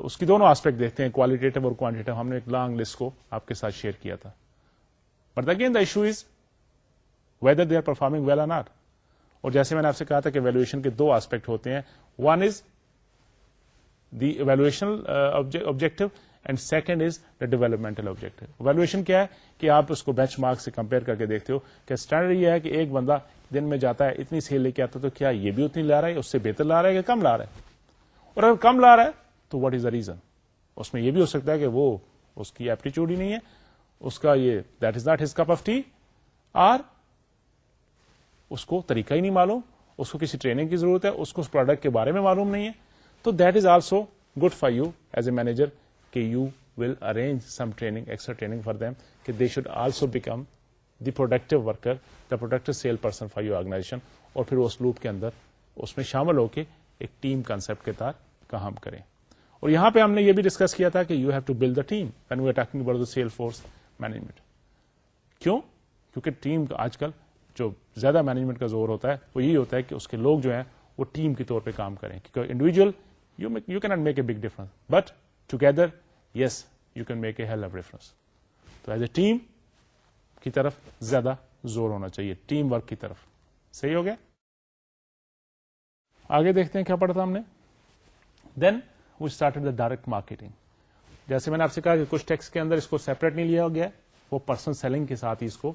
اس کی دونوں آسپیکٹ دیکھتے ہیں کوالٹیٹو اور کوانٹیٹو ہم نے ایک لانگ لسٹ کو آپ کے ساتھ شیئر کیا تھا۔ But again the issue is whether they are performing well or اور جیسے میں نے آپ سے کہا تھا کہ ویلویشن کے دو آسپیکٹ ہوتے ہیں. One is the evaluation objective and second is the developmental objective valuation کیا ہے کہ آپ اس کو بینچ مارک سے کمپیئر کر کے دیکھتے ہو کہ اسٹینڈرڈ یہ ہے کہ ایک بندہ دن میں جاتا ہے اتنی سیل لے کے آتا تو کیا یہ بھی اتنی لا رہا ہے، اس سے بہتر لا رہا ہے کہ کم لا رہا ہے؟ اور اگر کم لا رہا ہے تو واٹ از دا ریزن اس میں یہ بھی ہو سکتا ہے کہ وہ اس کی ایپٹیچیوڈ ہی نہیں ہے، اس کا یہ that is not his cup of tea or اس کو طریقہ ہی نہیں معلوم، اس کو کسی ٹریننگ کی ضرورت ہے، اس کو اس پروڈکٹ کے بارے میں معلوم نہیں ہے۔ تو that is also good for you as a manager کہ you will arrange some training extra training for them کہ they should also become the productive worker the productive sale person for your organisation اور پھر اس loop کے اندر اس میں شامل ہو کے ایک ٹیم کنسپٹ کے تحت کام کریں۔ اور یہاں پہ ہم نے یہ بھی ڈسکس کیا تھا کہ you have to build the team when we are talking about the sales force management کیوں؟ کیونکہ ٹیم آج کل جو زیادہ مینجمنٹ کا زور ہوتا ہے، وہ یہی ہوتا ہے کہ اس کے لوگ جو ہیں، وہ ٹیم کے طور پہ کام کریں۔ کیونکہ individual you can not make a big difference but together yes you can make a hell of difference تو ایز اے ٹیم کی طرف زیادہ زور ہونا چاہیے۔ ٹیم ورک کی طرف۔ صحیح ہو گیا؟ آگے دیکھتے ہیں کیا پڑھتا ہم نے۔ Then we started the direct marketing جیسے میں نے آپ سے کہا کہ کچھ ٹیکس کے اندر اس کو سیپریٹ نہیں لیا گیا، وہ پرسنل سیلنگ کے ساتھ ہی اس کو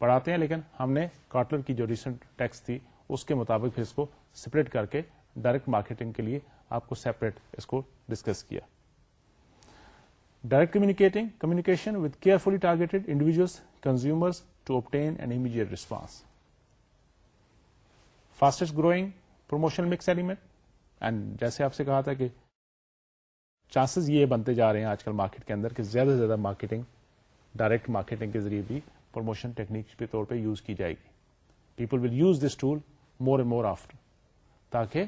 پڑھاتے ہیں، لیکن ہم نے کارٹلر کی جو ریسنٹ ٹیکس تھی، اس کے مطابق پھر اس کو سپریٹ کر کے ڈائریکٹ مارکیٹنگ کے لیے آپ کو سیپریٹ اس کو ڈسکس کیا۔ Direct communicating communication with carefully targeted individuals consumers to obtain an immediate response fastest growing promotion mix element and جیسے آپ سے کہا تھا کہ چانسز یہ بنتے جا رہے ہیں آج کل مارکیٹ کے اندر کہ زیادہ سے زیادہ مارکیٹنگ ڈائریکٹ مارکیٹنگ کے ذریعے بھی پروموشن ٹیکنیک کے طور پہ یوز کی جائے گی۔ People will use this tool more and more after تاکہ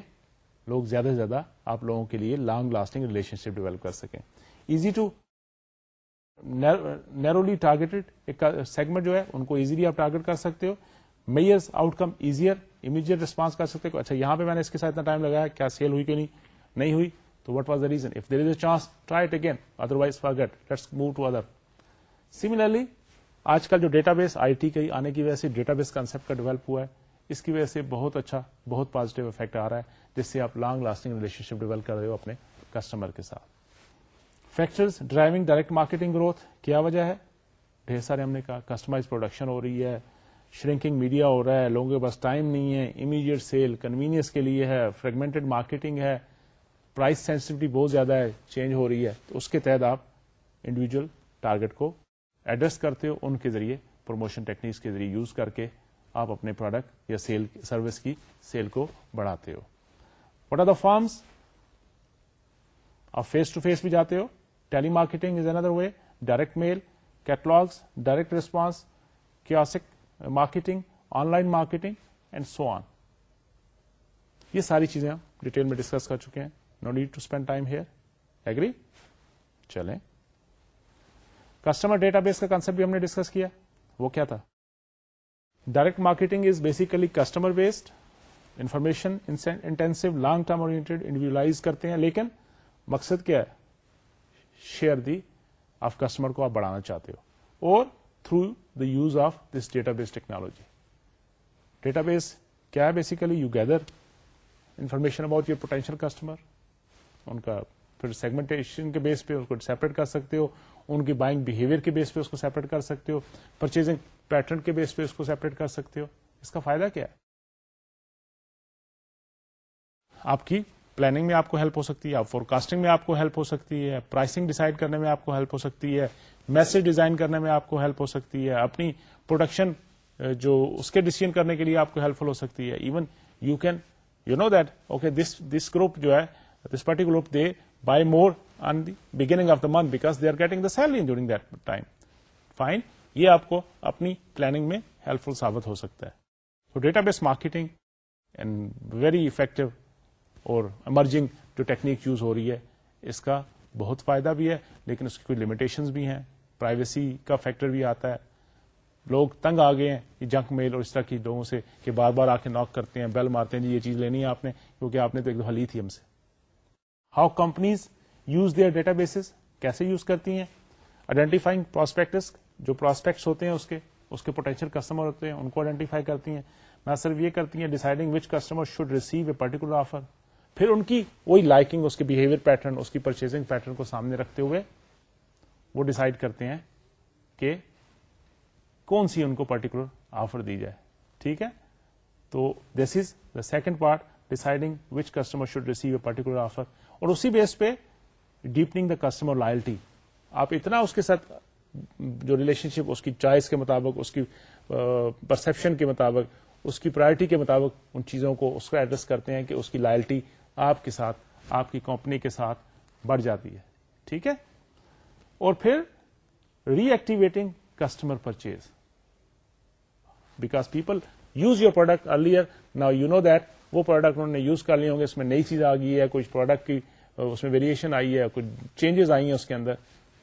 لوگ زیادہ سے زیادہ آپ لوگوں کے لیے long lasting relationship develop کر سکیں۔ ایزی ٹو نیرولی ٹارگیٹڈ ایک سیگمنٹ جو ہے، ان کو ایزیلی آپ ٹارگیٹ کر سکتے ہو۔ Measures outcome easier immediate response کر سکتے ہو۔ اچھا یہاں پہ میں نے اس کے ساتھ اتنا ٹائم لگایا، کیا سیل ہوئی کہ نہیں؟ نہیں ہوئی۔ تو what was the reason of there is a chance try it again otherwise forget let's move to other similarly آج کل جو ڈیٹا بیس آئی ٹی کے آنے کی وجہ سے ڈیٹا بیس کنسپٹ کا ڈیولپ ہوا ہے، اس کی وجہ سے بہت اچھا بہت پازیٹو افیکٹ آ رہا ہے، جس سے آپ long lasting relationship develop کر رہے ہو اپنے کسٹمر کے ساتھ۔ Factors driving direct marketing growth کیا وجہ ہے؟ ڈھیر سارے ہم نے کہا کسٹمائز پروڈکشن ہو رہی ہے شرنکنگ میڈیا ہو رہا ہے، لوگوں کے پاس ٹائم نہیں ہے امیڈیٹ سیل کنوینئنس کے لیے ہے فریگمنٹڈ مارکیٹنگ ہے پرائز سینسٹیوٹی بہت زیادہ ہے چینج ہو رہی ہے، تو اس کے تحت آپ انڈیویجل ٹارگیٹ کو ایڈریس کرتے ہو ان کے ذریعے پروموشن ٹیکنیکس کے ذریعے یوز کر کے آپ اپنے پروڈکٹ یا سیل سروس کی سیل کو بڑھاتے ہو۔ وٹ آر دا فارمس آپ فیس ٹو فیس بھی جاتے ہو۔ Telemarketing is another way direct mail catalogues direct response kiosk marketing online marketing and so on یہ ساری چیزیں ہم ڈیٹیل میں ڈسکس کر چکے ہیں۔ No need to spend time here agree چلیں۔ کسٹمر ڈیٹا بیس کا کنسپٹ بھی ہم نے ڈسکس کیا۔ وہ کیا تھا؟ Direct marketing is basically customer based information intensive long term individualize کرتے ہیں۔ لیکن مقصد کیا ہے؟ شیئر دی آف کسٹمر کو آپ بڑھانا چاہتے ہو۔ اور through the use of this database technology database کیا ہے basically you gather information about your potential customer ان کا پھر سیگمنٹیشن کے بیس پہ اس کو سیپریٹ کر سکتے ہو، ان کی بائنگ بہیویئر کے بیس پہ اس کو سیپریٹ کر سکتے ہو پرچیزنگ پیٹرن کے بیس پہ اس کو سیپریٹ کر سکتے ہو۔ اس کا فائدہ کیا ہے؟ آپ کی پلاننگ میں آپ کو ہیلپ ہو سکتی ہے، آپ فور کاسٹنگ میں آپ کو ہیلپ ہو سکتی ہے پرائسنگ ڈیسائڈ کرنے میں آپ کو ہیلپ ہو سکتی ہے میسج ڈیزائن کرنے میں آپ کو ہیلپ ہو سکتی ہے، اپنی پروڈکشن جو اس کے ڈیسیزن کرنے کے لیے آپ کو ہیلپ فل ہو سکتی ہے۔ Even you can you know that okay this this group جو ہے this particular group they buy more on the beginning of the month because they are getting the salary during that time fine یہ آپ کو اپنی planning میں helpful ثابت ہو سکتا ہے. تو database marketing and very effective اور امرجنگ جو ٹیکنیک یوز ہو رہی ہے، اس کا بہت فائدہ بھی ہے، لیکن اس کی کوئی لمیٹیشنز بھی ہیں۔ پرائیویسی کا فیکٹر بھی آتا ہے۔ لوگ تنگ آ گئے ہیں یہ جنک میل اور اس طرح کی لوگوں سے کہ بار بار آ کے ناک کرتے ہیں بیل مارتے ہیں جی یہ چیز لینی ہے آپ نے، کیونکہ آپ نے تو ایک دفعہ لی تھی ہم سے۔ How companies use their databases, کیسے یوز کرتی ہیں آئیڈینٹیفائنگ پراسپیکٹس جو پراسپیکٹس ہوتے ہیں اس کے اس کے پوٹینشیل کسٹمر ہوتے ہیں، ان کو آئیڈینٹیفائی کرتی ہیں۔ نہ صرف یہ کرتی ہیں deciding which customer should receive a particular offer پھر ان کی وہی لائکنگ اس کے بہیویئر پیٹرن اس کی پرچیزنگ پیٹرن کو سامنے رکھتے ہوئے وہ ڈسائڈ کرتے ہیں کہ کون سی ان کو پرٹیکولر آفر دی جائے۔ ٹھیک ہے؟ تو this is the second part deciding which customer should receive a particular offer اور اسی بیس پہ ڈیپنگ دا کسٹمر لائلٹی آپ اتنا اس کے ساتھ جو ریلیشن شپ اس کی چوائس کے مطابق، اس کی پرسپشن کے مطابق، اس کی پرائرٹی کے مطابق ان چیزوں کو اس کو ایڈریس کرتے ہیں کہ اس کی لائلٹی آپ کے ساتھ، آپ کی کمپنی کے ساتھ بڑھ جاتی ہے۔ ٹھیک ہے؟ اور پھر reactivating customer purchase because people use your product earlier نا یو نو دیٹ وہ پروڈکٹ انہوں نے یوز کر لیے ہوں گے، اس میں نئی چیز آ گئی ہے، کچھ پروڈکٹ کی، اس میں ویریشن آئی ہے، کچھ چینجز آئی ہیں اس کے اندر۔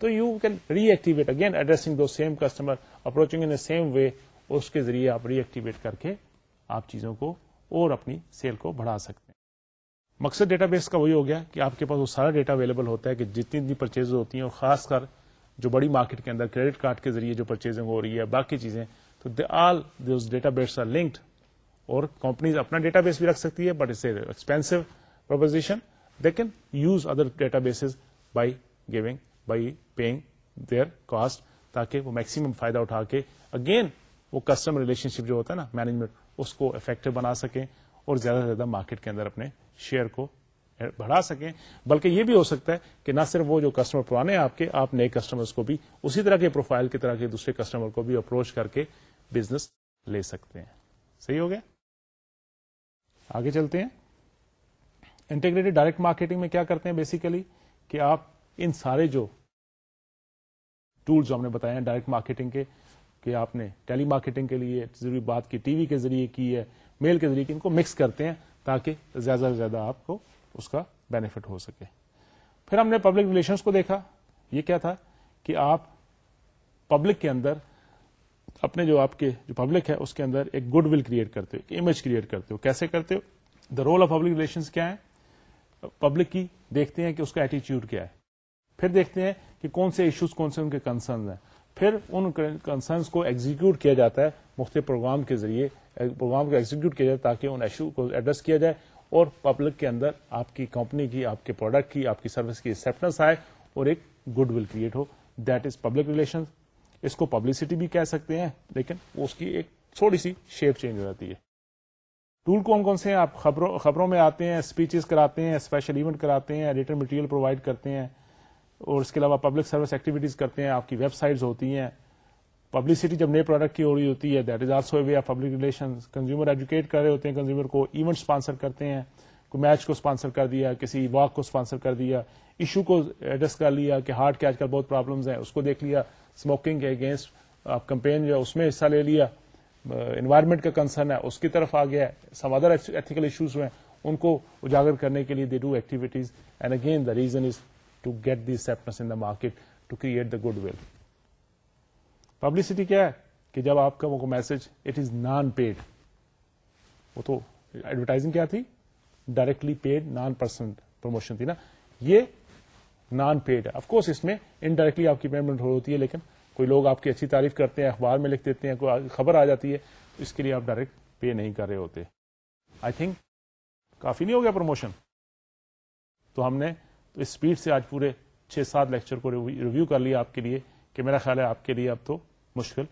تو you can reactivate again addressing the same customer approaching in same way اس کے ذریعے آپ ری ایکٹیویٹ کر کے آپ چیزوں کو اور اپنی سیل کو بڑھا سکتے ہیں۔ مقصد ڈیٹا بیس کا وہی ہو گیا کہ آپ کے پاس وہ سارا ڈیٹا اویلیبل ہوتا ہے کہ جتنی اتنی پرچیز ہوتی ہیں، اور خاص کر جو بڑی مارکیٹ کے اندر کریڈٹ کارڈ کے ذریعے جو پرچیزنگ ہو رہی ہے، باقی چیزیں، تو they all those database are linked اور کمپنیز اپنا ڈیٹا بیس بھی رکھ سکتی ہے but it's a expensive proposition they can use other databases by giving by paying their cost تاکہ وہ میکسیمم فائدہ اٹھا کے اگین وہ کسٹمر ریلیشن شپ جو ہوتا ہے نا مینجمنٹ اس کو افیکٹو بنا سکیں اور زیادہ سے زیادہ مارکیٹ کے اندر اپنے شیئر کو بڑھا سکیں. بلکہ یہ بھی ہو سکتا ہے کہ نہ صرف وہ جو کسٹمر پرانے ہیں آپ کے، آپ نئے کسٹمرز کو بھی اسی طرح کے پروفائل کی طرح کے دوسرے کسٹمر کو بھی اپروچ کر کے بزنس لے سکتے ہیں. صحیح ہو گیا؟ آگے چلتے ہیں۔ انٹیگریٹڈ ڈائریکٹ مارکیٹنگ میں کیا کرتے ہیں بیسیکلی کہ آپ ان سارے جو ٹولس جو ہم نے بتایا ہیں ڈائریکٹ مارکیٹنگ کے، کہ آپ نے ٹیلی مارکیٹنگ کے لیے ضروری بات کی، ٹی وی کے ذریعے کی ہے، میل کے ذریعے کی، ان کو مکس کرتے ہیں تاکہ زیادہ سے زیادہ آپ کو اس کا بینیفٹ ہو سکے۔ پھر ہم نے پبلک ریلیشنس کو دیکھا۔ یہ کیا تھا کہ آپ پبلک کے اندر اپنے جو آپ کے جو پبلک ہے، اس کے اندر ایک گڈ ول کریٹ کرتے ہو، ایک امیج کریٹ کرتے ہو۔ کیسے کرتے ہو؟ The role of public relation کیا ہے؟ پبلک کی دیکھتے ہیں کہ اس کا ایٹیچیوڈ کیا ہے۔ پھر دیکھتے ہیں کہ کون سے ایشوز کون سے ان کے کنسرن ہیں۔ پھر ان کنسرنس کو ایگزیکیوٹ کیا جاتا ہے مختلف پروگرام کے ذریعے پروگرام کو ایگزیکیوٹ کیا جائے تاکہ ان ایشو کو ایڈریس کیا جائے اور پبلک کے اندر آپ کی کمپنی کی، آپ کے پروڈکٹ کی، آپ کی سروس کی ایکسپٹنس آئے اور ایک گڈ ول کریٹ ہو۔ دیٹ از پبلک ریلیشن اس کو پبلسٹی بھی کہہ سکتے ہیں، لیکن اس کی ایک تھوڑی سی شیپ چینج ہو جاتی ہے۔ ٹول کون کون سے ہیں؟ آپ خبروں خبروں میں آتے ہیں اسپیچز کراتے ہیں اسپیشل ایونٹ کراتے ہیں ایڈیٹر مٹیریل پرووائڈ کرتے ہیں، اور اس کے علاوہ پبلک سروس ایکٹیویٹیز کرتے ہیں، آپ کی ویب سائٹس ہوتی ہیں۔ پبلسٹی جب نئے پروڈکٹ کی ہو رہی ہوتی ہے that is also way of public relation consumer educate کر رہے ہوتے ہیں کنزیومر کو ایونٹ اسپانسر کرتے ہیں۔ کوئی میچ کو اسپانسر کر دیا، کسی واک کو اسپانسر کر دیا ایشو کو ایڈریس کر لیا کہ ہارٹ کے آج کل بہت پرابلمس ہیں، اس کو دیکھ لیا۔ اسموکنگ کے اگینسٹ آپ کمپین جو ہے اس میں حصہ لے لیا انوائرمنٹ کا کنسرن ہے، اس کی طرف آ گیا سم ادر ایتھیکل ایشوز ہوئے ان کو اجاگر کرنے کے لیے they do activities and again the reason is to get the acceptance in the market to create the goodwill publicity کیا ہے؟ کہ جب آپ کا وہ message it is non paid وہ تو ایڈورٹائزنگ کیا تھی؟ Directly paid non personal promotion تھی نا۔ یہ نان پیڈ ہے۔ افکوس اس میں انڈائریکٹلی آپ کی پیمنٹ ہوتی ہے، لیکن کوئی لوگ آپ کی اچھی تعریف کرتے ہیں، اخبار میں لکھ دیتے ہیں، کوئی خبر آ جاتی ہے اس کے لیے آپ ڈائریکٹ پے نہیں کر رہے ہوتے۔ آئی تھنک کافی نہیں ہو گیا پروموشن تو ہم نے اس اسپیڈ سے آج پورے چھ سات لیکچر کو ریویو کر لیا آپ کے لیے کہ میرا خیال ہے آپ کے لیے اب تو مشکل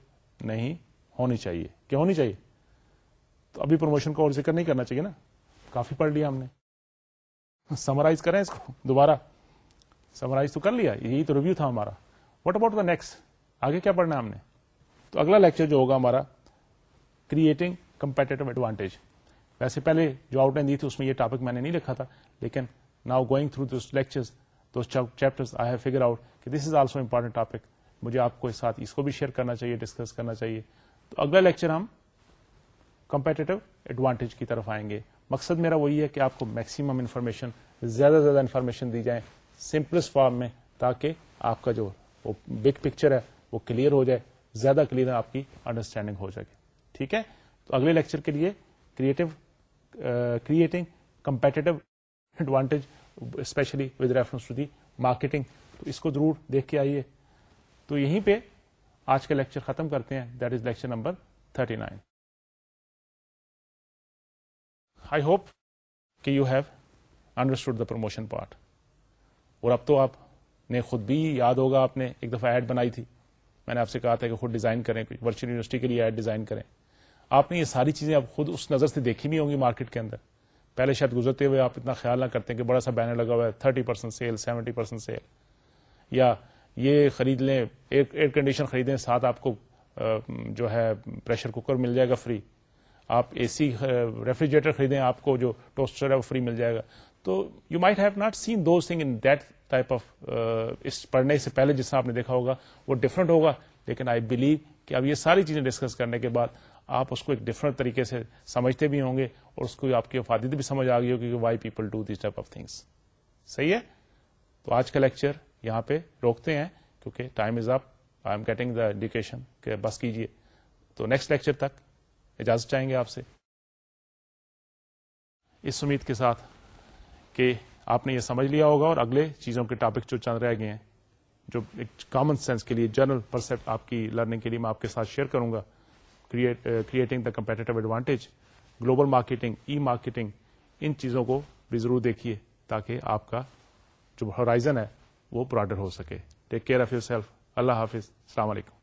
نہیں ہونی چاہیے۔ کیا ہونی چاہیے؟ تو ابھی پروموشن کو اور ذکر نہیں کرنا چاہیے نا۔ کافی پڑھ لیا ہم نے۔ سمرائز کریں اس کو دوبارہ۔ سمرائز تو کر لیا، یہی تو ریویو تھا ہمارا۔ واٹ اباؤٹ دا نیکسٹ آگے کیا پڑھنا ہے ہم نے؟ تو اگلا لیکچر جو ہوگا ہمارا کریٹنگ کمپیٹیو ایڈوانٹیج ویسے پہلے جو آؤٹ لائن دی تھی، اس میں یہ ٹاپک میں نے نہیں لکھا تھا، لیکن now going through this lecture chapter I have figure out کہ this is also important topic مجھے آپ کو ساتھ اس کو بھی شیئر کرنا چاہیے ڈسکس کرنا چاہیے۔ تو اگلا لیکچر ہم کمپیٹیو ایڈوانٹیج کی طرف آئیں گے۔ مقصد میرا وہی ہے کہ آپ کو میکسیمم انفارمیشن زیادہ سے زیادہ انفارمیشن دی جائیں۔ سمپلسٹ فارم میں تاکہ آپ کا جو وہ بگ پکچر ہے وہ کلیئر ہو جائے، زیادہ کلیئر آپ کی انڈرسٹینڈنگ ہو جائے ٹھیک ہے؟ تو اگلے لیکچر کے لیے creative creating competitive advantage especially with reference to the marketing تو اس کو ضرور دیکھ کے آئیے۔ تو یہیں پہ آج کا لیکچر ختم کرتے ہیں۔ That is lecture number thirty nine I hope کہ you have understood the promotion part اور اب تو آپ نے خود بھی یاد ہوگا، آپ نے ایک دفعہ ایڈ بنائی تھی۔ میں نے آپ سے کہا تھا کہ خود ڈیزائن کریں ورچوئل یونیورسٹی کے لیے ایڈ ڈیزائن کریں۔ آپ نے یہ ساری چیزیں اب خود اس نظر سے دیکھی نہیں ہوں گی مارکیٹ کے اندر۔ پہلے شاید گزرتے ہوئے آپ اتنا خیال نہ کرتے کہ بڑا سا بینر لگا ہوا ہے thirty percent sale seventy percent sale یا یہ خرید لیں ایئر کنڈیشن خریدیں، ساتھ آپ کو جو ہے پریشر کوکر مل جائے گا فری آپ اے سی ریفریجریٹر خریدیں، آپ کو جو ٹوسٹر ہے وہ فری مل جائے گا۔ تو you might have not seen those thing in that type of اس پڑھنے سے پہلے جس آپ نے دیکھا ہوگا وہ ڈفرنٹ ہوگا، لیکن آئی بلیو کہ اب یہ ساری چیزیں ڈسکس کرنے کے بعد آپ اس کو ایک ڈفرنٹ طریقے سے سمجھتے بھی ہوں گے اور اس کو آپ کی افادیت بھی سمجھ آ گئی ہوگی کہ why people do these type of things صحیح ہے؟ تو آج کا لیکچر یہاں پہ روکتے ہیں کیونکہ time is up I am getting the indication کہ بس کیجیے تو نیکسٹ لیکچر تک اجازت چاہیں گے آپ سے؟ اس امید کے ساتھ کہ آپ نے یہ سمجھ لیا ہوگا اور اگلے چیزوں کے ٹاپک جو چند رہ گئے ہیں، جو ایک کامن سینس کے لیے جنرل پرسپٹ آپ کی لرننگ کے لیے میں آپ کے ساتھ شیئر کروں گا creating the competitive advantage global marketing e marketing ان چیزوں کو بھی ضرور دیکھیے تاکہ آپ کا جو ہورائزن ہے وہ براڈر ہو سکے۔ Take care of yourself اللہ حافظ. السلام علیکم.